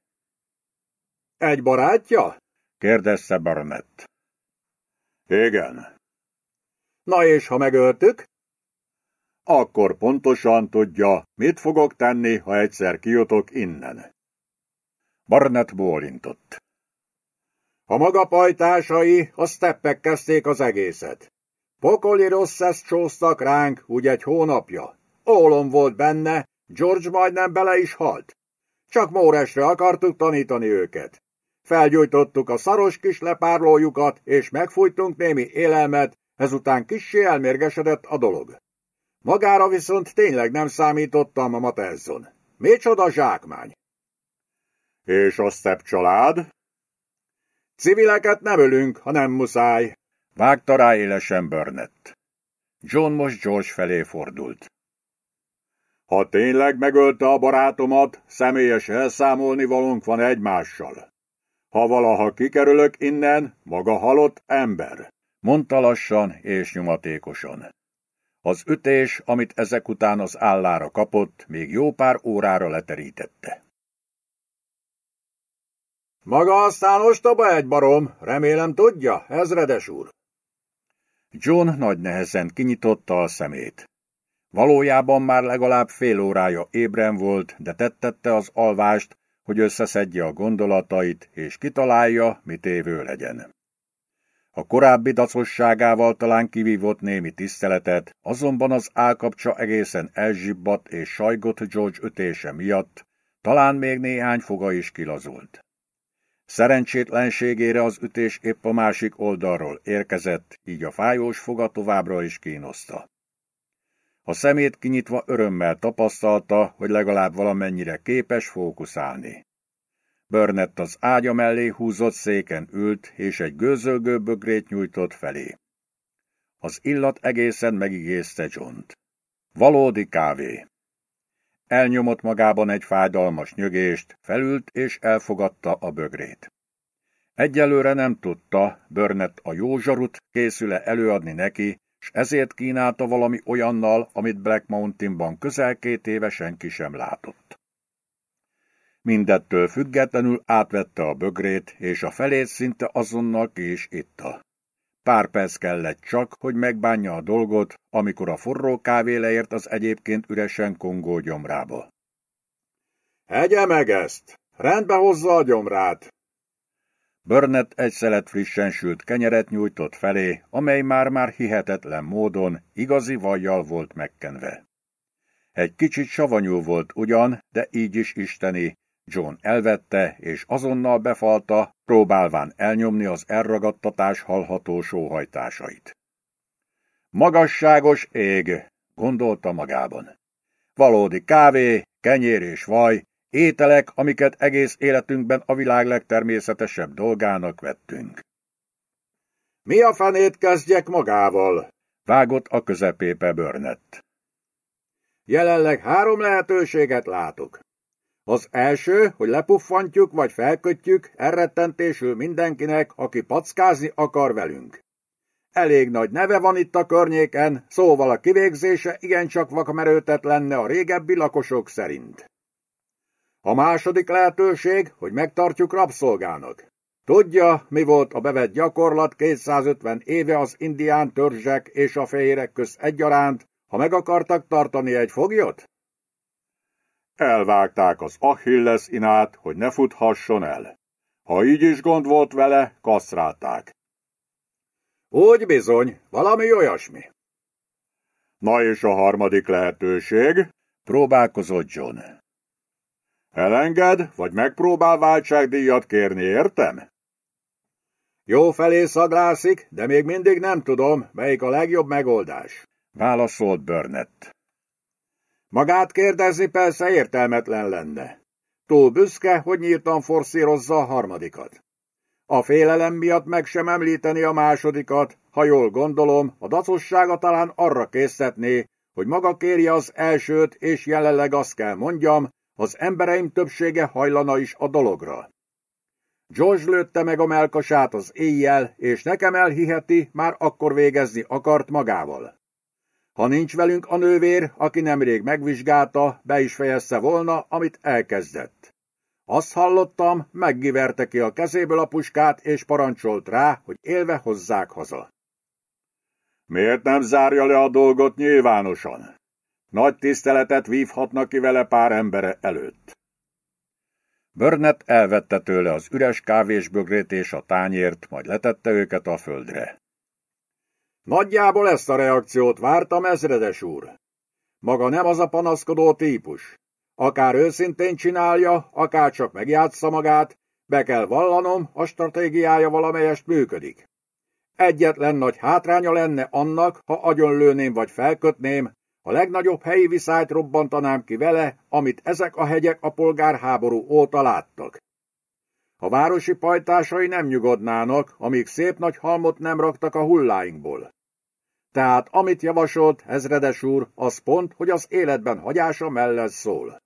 Egy barátja? kérdezte Barnett. Igen, Na és ha megöltük? Akkor pontosan tudja, mit fogok tenni, ha egyszer kijutok innen. Barnett bólintott. A maga pajtásai a steppek kezdték az egészet. Pokoli rossz ezt csóztak ránk, úgy egy hónapja. Ólom volt benne, George majdnem bele is halt. Csak Móresre akartuk tanítani őket. Felgyújtottuk a szaros kis lepárlójukat, és megfújtunk némi élelmet, ezután kissé elmérgesedett a dolog. Magára viszont tényleg nem számítottam a Matezzon. Micsoda zsákmány! És a szebb család? Civileket nem ölünk, ha nem muszáj. Vágta rá élesen Burnett. John most George felé fordult. Ha tényleg megölte a barátomat, személyes elszámolni valónk van egymással. Ha valaha kikerülök innen, maga halott ember, mondta lassan és nyomatékosan. Az ütés, amit ezek után az állára kapott, még jó pár órára leterítette. Maga aztán ostoba egy barom, remélem tudja, ezredes úr. John nagy nehezen kinyitotta a szemét. Valójában már legalább fél órája ébren volt, de tettette az alvást, hogy összeszedje a gondolatait, és kitalálja, mit évő legyen. A korábbi dacosságával talán kivívott némi tiszteletet, azonban az állkapcsa egészen elzsibbadt és sajgott George ötése miatt, talán még néhány foga is kilazult. Szerencsétlenségére az ütés épp a másik oldalról érkezett, így a fájós foga továbbra is kínoszta. A szemét kinyitva örömmel tapasztalta, hogy legalább valamennyire képes fókuszálni. Burnett az ágya mellé húzott széken ült, és egy gőzölgő bögrét nyújtott felé. Az illat egészen megigézte Johnt. Valódi kávé. Elnyomott magában egy fájdalmas nyögést, felült és elfogadta a bögrét. Egyelőre nem tudta, Burnett a jó zsarut készül-e előadni neki, s ezért kínálta valami olyannal, amit Black Mountainban közel két éve senki sem látott. Mindettől függetlenül átvette a bögrét, és a felét szinte azonnal ki is itta. Pár perc kellett csak, hogy megbánja a dolgot, amikor a forró kávé leért az egyébként üresen kongó gyomrába. Hegye meg ezt! Rendbe hozza a gyomrát! Burnett egy szelet frissen sült kenyeret nyújtott felé, amely már-már hihetetlen módon igazi vajjal volt megkenve. Egy kicsit savanyú volt ugyan, de így is isteni, John elvette, és azonnal befalta, próbálván elnyomni az elragadtatás hallható sóhajtásait. Magasságos ég, gondolta magában. Valódi kávé, kenyér és vaj, ételek, amiket egész életünkben a világ legtermészetesebb dolgának vettünk. Mi a fenét kezdjek magával? Vágott a közepépe Burnett. Jelenleg három lehetőséget látok. Az első, hogy lepuffantjuk vagy felkötjük elrettentésül mindenkinek, aki packázni akar velünk. Elég nagy neve van itt a környéken, szóval a kivégzése igencsak vakamerőtet lenne a régebbi lakosok szerint. A második lehetőség, hogy megtartjuk rabszolgának. Tudja, mi volt a bevett gyakorlat 250 éve az indián törzsek és a fehérek köz egyaránt, ha meg akartak tartani egy foglyot? Elvágták az Achilles inát, hogy ne futhasson el. Ha így is gond volt vele, kaszrálták. Úgy bizony, valami olyasmi. Na és a harmadik lehetőség? Próbálkozott John. Elenged, vagy megpróbál váltságdíjat kérni, értem? Jó felé szaglászik, de még mindig nem tudom, melyik a legjobb megoldás. Válaszolt Burnett. Magát kérdezni persze értelmetlen lenne. Túl büszke, hogy nyíltan forszírozza a harmadikat. A félelem miatt meg sem említeni a másodikat, ha jól gondolom, a dacossága talán arra készíthetné, hogy maga kérje az elsőt, és jelenleg azt kell mondjam, az embereim többsége hajlana is a dologra. George lőtte meg a melkasát az éjjel, és nekem elhiheti, már akkor végezni akart magával. Ha nincs velünk a nővér, aki nemrég megvizsgálta, be is fejezte volna, amit elkezdett. Azt hallottam, meggiverte ki a kezéből a puskát, és parancsolt rá, hogy élve hozzák haza. Miért nem zárja le a dolgot nyilvánosan? Nagy tiszteletet vívhatnak ki vele pár embere előtt. Burnett elvette tőle az üres kávésbögrét és a tányért, majd letette őket a földre. Nagyjából ezt a reakciót vártam, ezredes úr. Maga nem az a panaszkodó típus. Akár őszintén csinálja, akár csak megjátsza magát, be kell vallanom, a stratégiája valamelyest működik. Egyetlen nagy hátránya lenne annak, ha agyonlőném vagy felkötném, a legnagyobb helyi viszályt robbantanám ki vele, amit ezek a hegyek a polgárháború óta láttak. A városi pajtásai nem nyugodnának, amíg szép nagy halmot nem raktak a hulláinkból. Tehát amit javasolt, ezredes úr, az pont, hogy az életben hagyása mellett szól.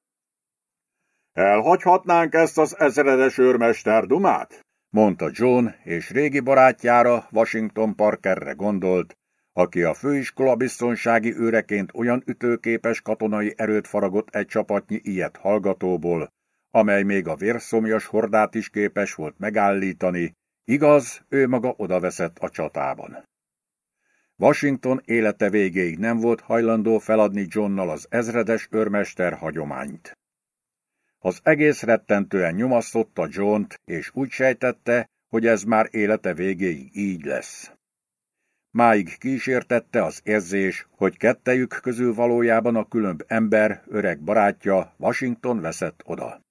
Elhagyhatnánk ezt az ezredes őrmester dumát? mondta John, és régi barátjára, Washington Parkerre gondolt, aki a főiskola biztonsági őreként olyan ütőképes katonai erőt faragott egy csapatnyi ilyet hallgatóból, amely még a vérszomjas hordát is képes volt megállítani, igaz, ő maga odaveszett a csatában. Washington élete végéig nem volt hajlandó feladni Johnnal az ezredes őrmester hagyományt. Az egész rettentően nyomasztotta Johnt, és úgy sejtette, hogy ez már élete végéig így lesz. Máig kísértette az érzés, hogy kettejük közül valójában a különb ember, öreg barátja, Washington veszett oda.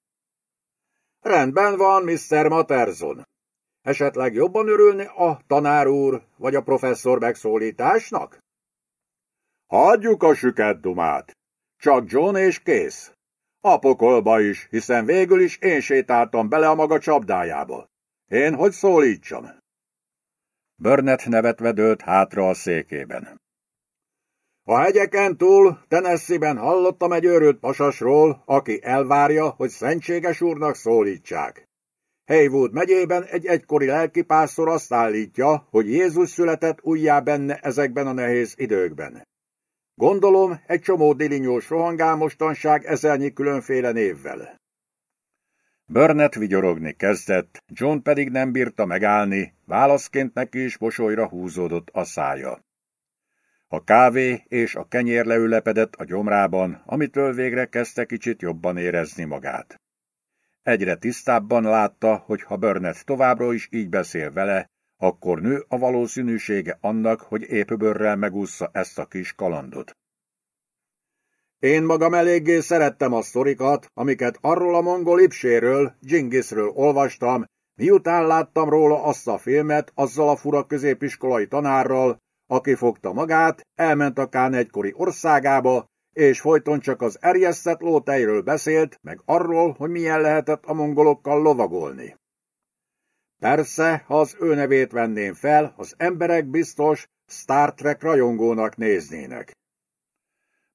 Rendben van, Mr. Materson. Esetleg jobban örülne a tanár úr vagy a professzor megszólításnak? Hagyjuk a süket dumát. Csak John és kész. A pokolba is, hiszen végül is én sétáltam bele a maga csapdájába. Én hogy szólítsam? Burnett nevetve dőlt hátra a székében. A hegyeken túl Tennessee-ben hallottam egy őrült pasasról, aki elvárja, hogy szentséges úrnak szólítsák. Haywood megyében egy egykori lelkipásztor azt állítja, hogy Jézus született újjá benne ezekben a nehéz időkben. Gondolom, egy csomó dilinyós rohangálmostanság ezernyi különféle névvel. Burnett vigyorogni kezdett, John pedig nem bírta megállni, válaszként neki is mosolyra húzódott a szája. A kávé és a kenyér leülepedett a gyomrában, amitől végre kezdte kicsit jobban érezni magát. Egyre tisztábban látta, hogy ha Burnett továbbra is így beszél vele, akkor nő a valószínűsége annak, hogy épp bőrrel megúszza ezt a kis kalandot. Én magam eléggé szerettem a sztorikat, amiket arról a mongol ipséről, Gengisről olvastam, miután láttam róla azt a filmet azzal a fura középiskolai tanárral, aki fogta magát, elment a Kán egykori országába, és folyton csak az erjesztett lótejről beszélt, meg arról, hogy milyen lehetett a mongolokkal lovagolni. Persze, ha az ő nevét venném fel, az emberek biztos Star Trek rajongónak néznének.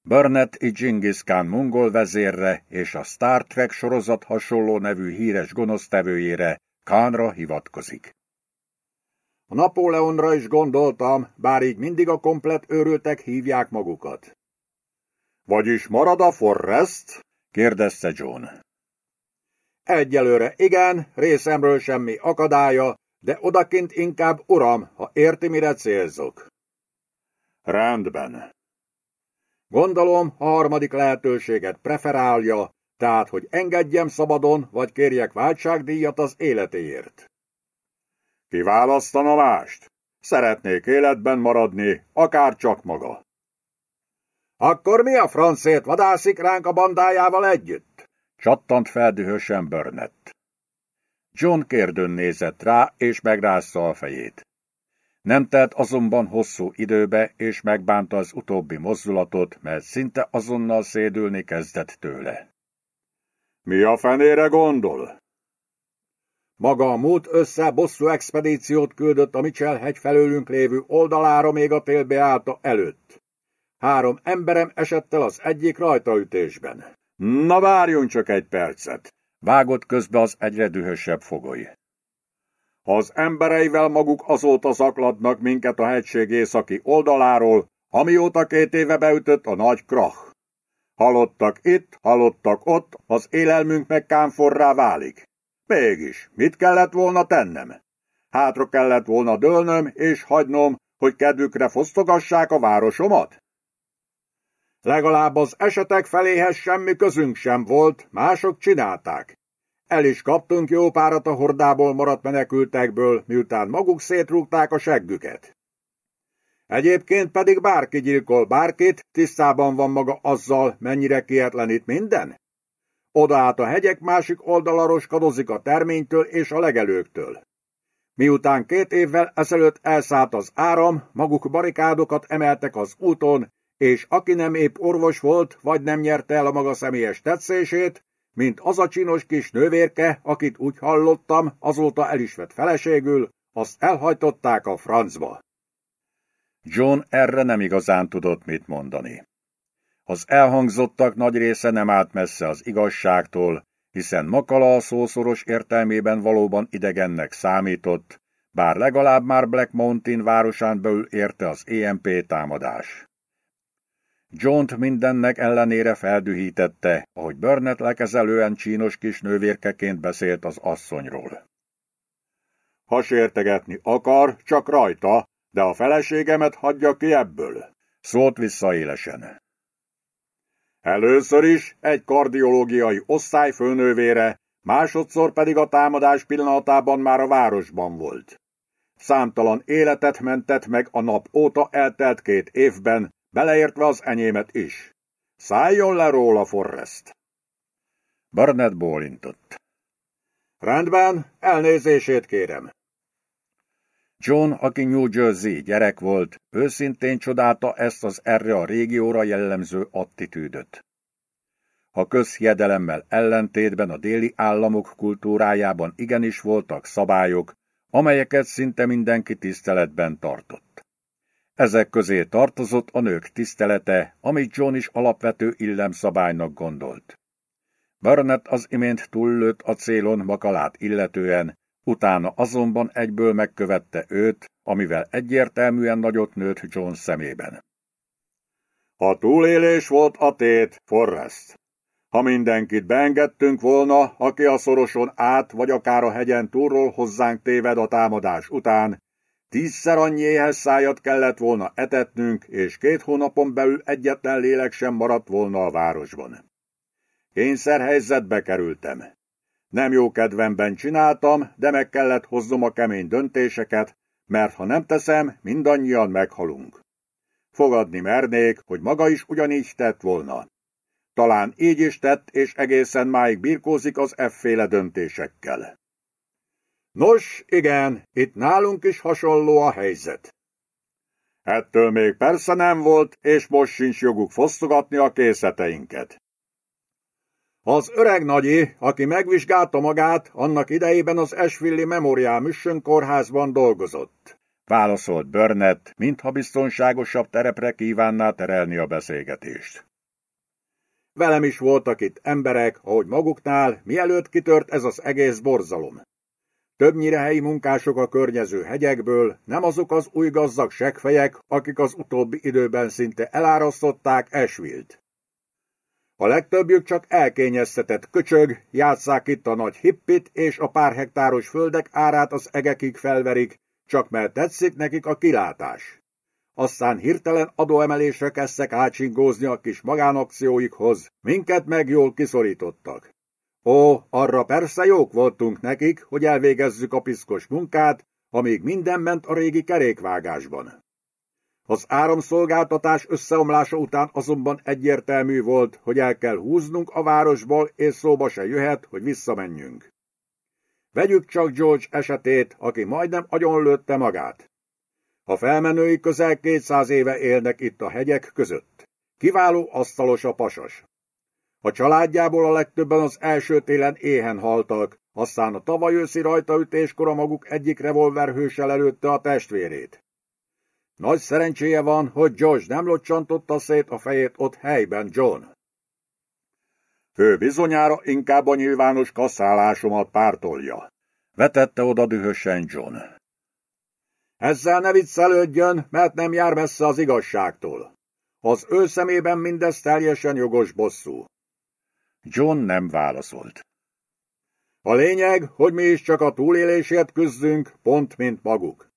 Burnett i Genghis Khan mongol vezérre és a Star Trek sorozat hasonló nevű híres gonosztevőjére, Khanra hivatkozik. A Napóleonra is gondoltam, bár így mindig a komplet őrültek hívják magukat. Vagyis marad a Forrest? kérdezte John. Egyelőre igen, részemről semmi akadálya, de odakint inkább uram, ha érti, mire célzok. Rendben. Gondolom, a harmadik lehetőséget preferálja, tehát, hogy engedjem szabadon, vagy kérjek váltságdíjat az életéért. Kiválasztana mást? Szeretnék életben maradni, akár csak maga. Akkor mi a francét vadászik ránk a bandájával együtt? Csattant fel dühösen Burnett. John kérdőn nézett rá, és megrázta a fejét. Nem telt azonban hosszú időbe, és megbánta az utóbbi mozdulatot, mert szinte azonnal szédülni kezdett tőle. Mi a fenére gondol? Maga a múlt össze bosszú expedíciót küldött a Mitchell hegy felőlünk lévő oldalára még a télbeállta előtt. Három emberem esett el az egyik rajtaütésben. Na várjunk csak egy percet! Vágott közbe az egyre dühösebb fogoly. Az embereivel maguk azóta zaklatnak minket a hegység északi oldaláról, amióta két éve beütött a nagy krach. Halottak itt, halottak ott, az élelmünk meg kámforrá válik. Mégis, mit kellett volna tennem? Hátra kellett volna dőlnöm és hagynom, hogy kedvükre fosztogassák a városomat? Legalább az esetek feléhez semmi közünk sem volt, mások csinálták. El is kaptunk jó párat a hordából maradt menekültekből, miután maguk szétrúgták a seggüket. Egyébként pedig bárki gyilkol bárkit, tisztában van maga azzal, mennyire kietlenít minden? Oda át a hegyek másik oldala roskadozik a terménytől és a legelőktől. Miután két évvel ezelőtt elszállt az áram, maguk barikádokat emeltek az úton, és aki nem épp orvos volt, vagy nem nyerte el a maga személyes tetszését, mint az a csinos kis nővérke, akit úgy hallottam, azóta el is vett feleségül, azt elhajtották a francba. John erre nem igazán tudott mit mondani. Az elhangzottak nagy része nem állt messze az igazságtól, hiszen Makala a szószoros értelmében valóban idegennek számított, bár legalább már Black Mountain városán belül érte az EMP támadás. John-t mindennek ellenére feldühítette, ahogy Burnett lekezelően csínos kis nővérkeként beszélt az asszonyról. Ha sértegetni akar, csak rajta, de a feleségemet hagyja ki ebből, szólt vissza élesen. Először is egy kardiológiai osztály főnővére, másodszor pedig a támadás pillanatában már a városban volt. Számtalan életet mentett meg a nap óta eltelt két évben, beleértve az enyémet is. Szálljon le róla, Forrest! Barnett bólintott. Rendben, elnézését kérem. John, aki New Jersey gyerek volt, őszintén csodálta ezt az erre a régióra jellemző attitűdöt. A közhiedelemmel ellentétben a déli államok kultúrájában igenis voltak szabályok, amelyeket szinte mindenki tiszteletben tartott. Ezek közé tartozott a nők tisztelete, amit John is alapvető illemszabálynak gondolt. Burnett az imént túllőtt a célon makalát illetően, utána azonban egyből megkövette őt, amivel egyértelműen nagyot nőtt John szemében. A túlélés volt a tét, Forrest. Ha mindenkit beengedtünk volna, aki a szoroson át vagy akár a hegyen túlról hozzánk téved a támadás után, tízszer annyi éhes szájat kellett volna etetnünk, és két hónapon belül egyetlen lélek sem maradt volna a városban. Kényszerhelyzetbe kerültem. Nem jó kedvemben csináltam, de meg kellett hoznom a kemény döntéseket, mert ha nem teszem, mindannyian meghalunk. Fogadni mernék, hogy maga is ugyanígy tett volna. Talán így is tett, és egészen máig birkózik az efféle döntésekkel. Nos, igen, itt nálunk is hasonló a helyzet. Ettől még persze nem volt, és most sincs joguk fosztogatni a készleteinket. Az öreg nagyi, aki megvizsgálta magát, annak idejében az Ashville Memorial Mission kórházban dolgozott. Válaszolt Burnett, mintha biztonságosabb terepre kívánná terelni a beszélgetést. Velem is voltak itt emberek, ahogy maguknál, mielőtt kitört ez az egész borzalom. Többnyire helyi munkások a környező hegyekből, nem azok az új gazdag segfejek, akik az utóbbi időben szinte elárasztották Ashville-t. A legtöbbjük csak elkényeztetett köcsög, játszák itt a nagy hippit, és a pár hektáros földek árát az egekig felverik, csak mert tetszik nekik a kilátás. Aztán hirtelen adóemelésre kezdtek átsingózni a kis magánakcióikhoz, minket meg jól kiszorítottak. Ó, arra persze jók voltunk nekik, hogy elvégezzük a piszkos munkát, amíg minden ment a régi kerékvágásban. Az áramszolgáltatás összeomlása után azonban egyértelmű volt, hogy el kell húznunk a városból, és szóba se jöhet, hogy visszamenjünk. Vegyük csak George esetét, aki majdnem agyonlőtte magát. A felmenői közel 200 éve élnek itt a hegyek között. Kiváló asztalos a pasas. A családjából a legtöbben az első télen éhen haltak, aztán a tavaly őszi rajtaütéskor a maguk egyik revolverhősel előtte a testvérét. Nagy szerencséje van, hogy George nem locsantotta szét a fejét ott helyben, John. Ő bizonyára inkább a nyilvános kaszálásomat pártolja. Vetette oda dühösen John. Ezzel ne viccelődjön, mert nem jár messze az igazságtól. Az ő szemében mindez teljesen jogos bosszú. John nem válaszolt. A lényeg, hogy mi is csak a túlélésért küzdünk, pont mint maguk.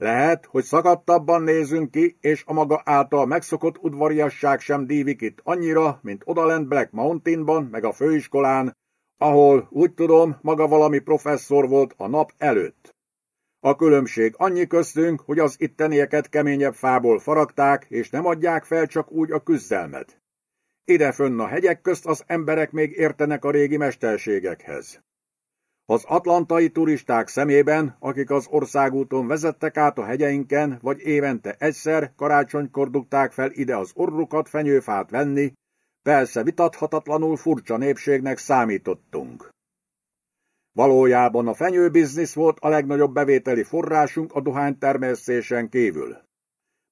Lehet, hogy szakadtabban nézünk ki, és a maga által megszokott udvariasság sem dívik itt annyira, mint odalent Black Mountainban, meg a főiskolán, ahol, úgy tudom, maga valami professzor volt a nap előtt. A különbség annyi köztünk, hogy az ittenieket keményebb fából faragták, és nem adják fel csak úgy a küzdelmet. Ide fönn a hegyek közt az emberek még értenek a régi mesterségekhez. Az atlantai turisták szemében, akik az országúton vezettek át a hegyeinken, vagy évente egyszer karácsonykor dugták fel ide az orrukat fenyőfát venni, persze vitathatatlanul furcsa népségnek számítottunk. Valójában a fenyőbiznisz volt a legnagyobb bevételi forrásunk a dohánytermesztésen kívül.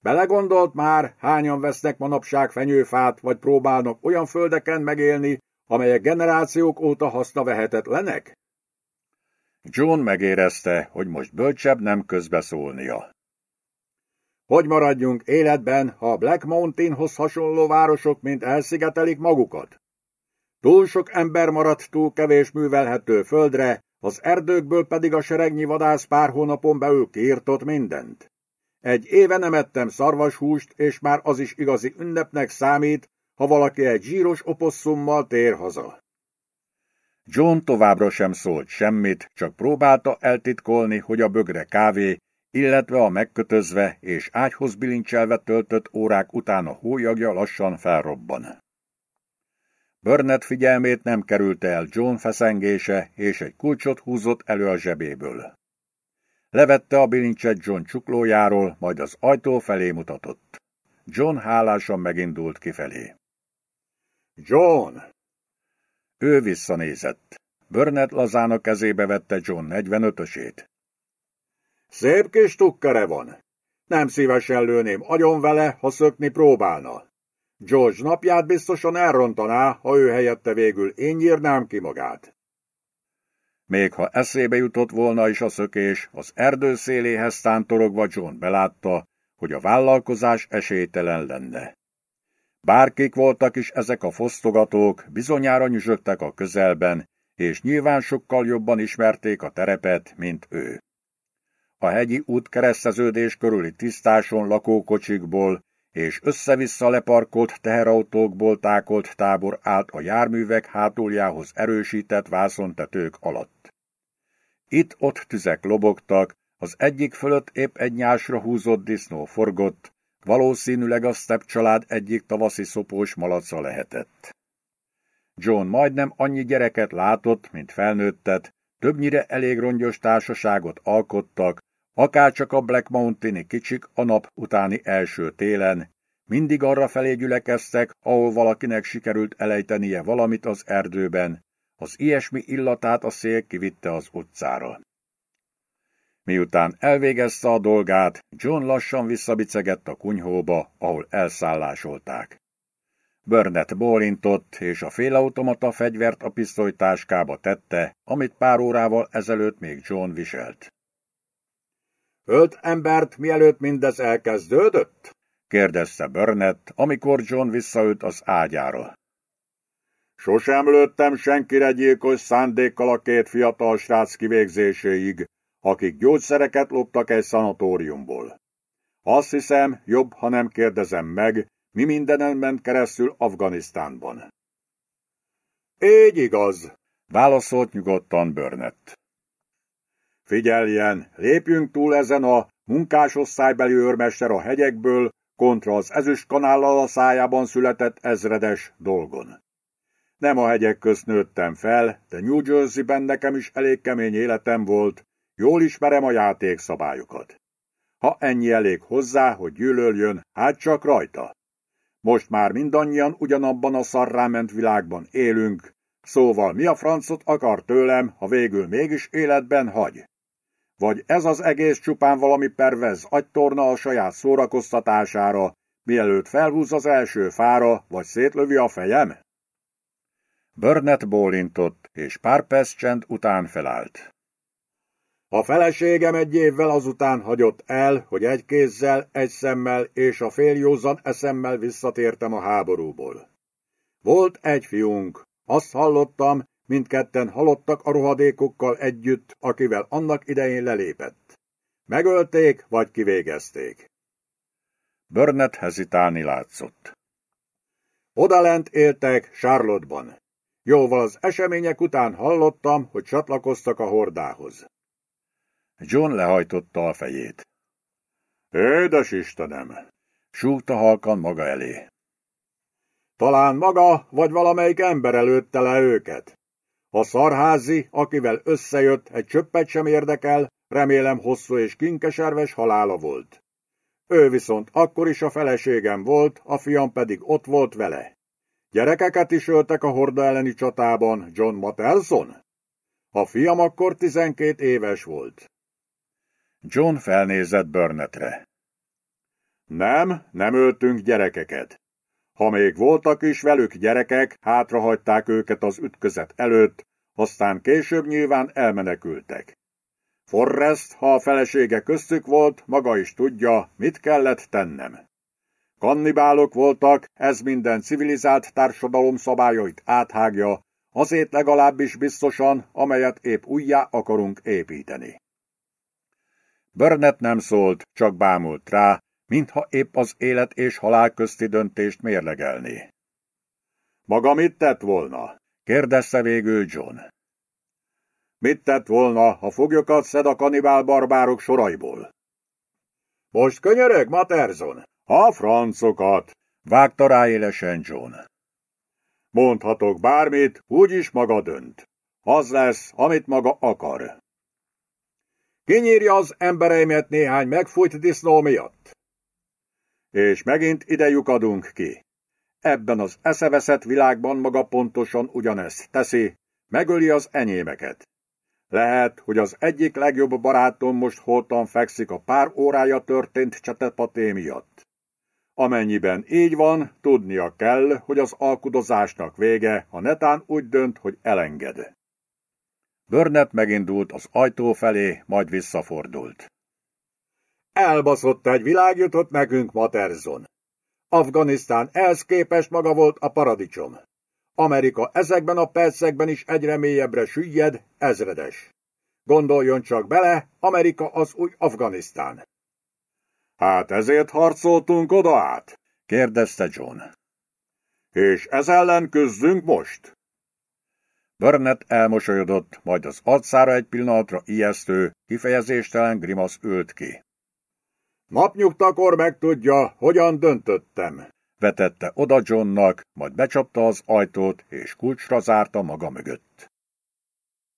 Belegondolt már, hányan vesznek manapság fenyőfát, vagy próbálnak olyan földeken megélni, amelyek generációk óta haszna vehetetlenek? John megérezte, hogy most bölcsebb nem közbeszólnia. Hogy maradjunk életben, ha Black Mountainhoz hasonló városok mint elszigetelik magukat? Túl sok ember maradt túl kevés művelhető földre, az erdőkből pedig a seregnyi vadász pár hónapon belül kiirtott mindent. Egy éve nem ettem szarvashúst, és már az is igazi ünnepnek számít, ha valaki egy zsíros oposszummal tér haza. John továbbra sem szólt semmit, csak próbálta eltitkolni, hogy a bögre kávé, illetve a megkötözve és ágyhoz bilincselve töltött órák után a hólyagja lassan felrobban. Burnett figyelmét nem kerülte el John feszengése, és egy kulcsot húzott elő a zsebéből. Levette a bilincset John csuklójáról, majd az ajtó felé mutatott. John hálásan megindult kifelé. John! Ő visszanézett. Burnett lazán a kezébe vette John 45-ösét. Szép kis tukkere van. Nem szívesen lőném agyon vele, ha szökni próbálna. George napját biztosan elrontaná, ha ő helyette végül én nyírnám ki magát. Még ha eszébe jutott volna is a szökés, az erdő széléhez tántorogva John belátta, hogy a vállalkozás esélytelen lenne. Bárkik voltak is ezek a fosztogatók, bizonyára nyüzsögtek a közelben, és nyilván sokkal jobban ismerték a terepet, mint ő. A hegyi út kereszteződés körüli tisztáson lakókocsikból és össze-vissza leparkolt teherautókból tákolt tábor állt a járművek hátuljához erősített vászontetők alatt. Itt-ott tüzek lobogtak, az egyik fölött épp egy nyásra húzott disznó forgott, valószínűleg a Step család egyik tavaszi szopós malaca lehetett. John majdnem annyi gyereket látott, mint felnőttet, többnyire elég rongyos társaságot alkottak, akárcsak a Black Mountaini kicsik a nap utáni első télen, mindig arra felé gyülekeztek, ahol valakinek sikerült elejtenie valamit az erdőben, az ilyesmi illatát a szél kivitte az utcára. Miután elvégezte a dolgát, John lassan visszabicegett a kunyhóba, ahol elszállásolták. Burnett bólintott, és a félautomata fegyvert a pisztolytáskába tette, amit pár órával ezelőtt még John viselt. Ölt embert, mielőtt mindez elkezdődött? kérdezte Burnett, amikor John visszaült az ágyára. Sosem lőttem senkire gyilkos szándékkal a két fiatal srác kivégzéséig, akik gyógyszereket loptak egy szanatóriumból. Azt hiszem, jobb, ha nem kérdezem meg, mi mindenen ment keresztül Afganisztánban. Így igaz, válaszolt nyugodtan Burnett. Figyeljen, lépjünk túl ezen a munkásosztálybeli őrmester a hegyekből kontra az ezüst kanállal a szájában született ezredes dolgon. Nem a hegyek közt nőttem fel, de New Jersey-ben nekem is elég kemény életem volt, jól ismerem a játékszabályokat. Ha ennyi elég hozzá, hogy gyűlöljön, hát csak rajta. Most már mindannyian ugyanabban a szarráment világban élünk, szóval mi a francot akar tőlem, ha végül mégis életben hagy? Vagy ez az egész csupán valami pervez agytorna a saját szórakoztatására, mielőtt felhúz az első fára, vagy szétlövi a fejem? Burnett bólintott, és pár perc csend után felállt. A feleségem egy évvel azután hagyott el, hogy egy kézzel, egy szemmel és a féljózan eszemmel visszatértem a háborúból. Volt egy fiunk, azt hallottam, Mindketten halottak a rohadékokkal együtt, akivel annak idején lelépett. Megölték, vagy kivégezték. Burnett hezitálni látszott. Odalent éltek Charlotte-ban. Jóval az események után hallottam, hogy csatlakoztak a hordához. John lehajtotta a fejét. Édes Istenem! Súgta halkan maga elé. Talán maga, vagy valamelyik ember előtte le őket. A szarházi, akivel összejött, egy csöppet sem érdekel, remélem hosszú és kinkeserves halála volt. Ő viszont akkor is a feleségem volt, a fiam pedig ott volt vele. Gyerekeket is öltek a horda elleni csatában, John Mattelson? A fiam akkor tizenkét éves volt. John felnézett Burnettre. Nem, nem öltünk gyerekeket. Ha még voltak is velük gyerekek, hátrahagyták őket az ütközet előtt, aztán később nyilván elmenekültek. Forrest, ha a felesége köztük volt, maga is tudja, mit kellett tennem. Kannibálok voltak, ez minden civilizált társadalom szabályait áthágja, azért legalábbis biztosan, amelyet épp újjá akarunk építeni. Burnett nem szólt, csak bámult rá, mintha épp az élet és halál közti döntést mérlegelné. Maga mit tett volna? kérdezte végül John. Mit tett volna, ha foglyokat szed a kanibál barbárok soraiból? Most könyörög, Materson? A francokat! Vágta rá élesen John. Mondhatok bármit, úgyis maga dönt. Az lesz, amit maga akar. Kinyírja az embereimet néhány megfújt disznó miatt. És megint ide lyukadunk ki. Ebben az eszeveszett világban maga pontosan ugyanezt teszi, megöli az enyémeket. Lehet, hogy az egyik legjobb barátom most holtan fekszik a pár órája történt csetepaté miatt. Amennyiben így van, tudnia kell, hogy az alkudozásnak vége, ha netán úgy dönt, hogy elenged. Burnett megindult az ajtó felé, majd visszafordult. Elbaszott egy világ jutott nekünk, Materson. Afganisztán ehhez képest maga volt a paradicsom. Amerika ezekben a percekben is egyre mélyebbre süllyed, ezredes. Gondoljon csak bele, Amerika az új Afganisztán. Hát ezért harcoltunk oda át? kérdezte John. És ez ellen küzdünk most? Burnett elmosolyodott, majd az arcára egy pillanatra ijesztő, kifejezéstelen grimasz ült ki. Napnyugtakor megtudja, hogyan döntöttem. Vetette oda Johnnak, majd becsapta az ajtót, és kulcsra zárta maga mögött.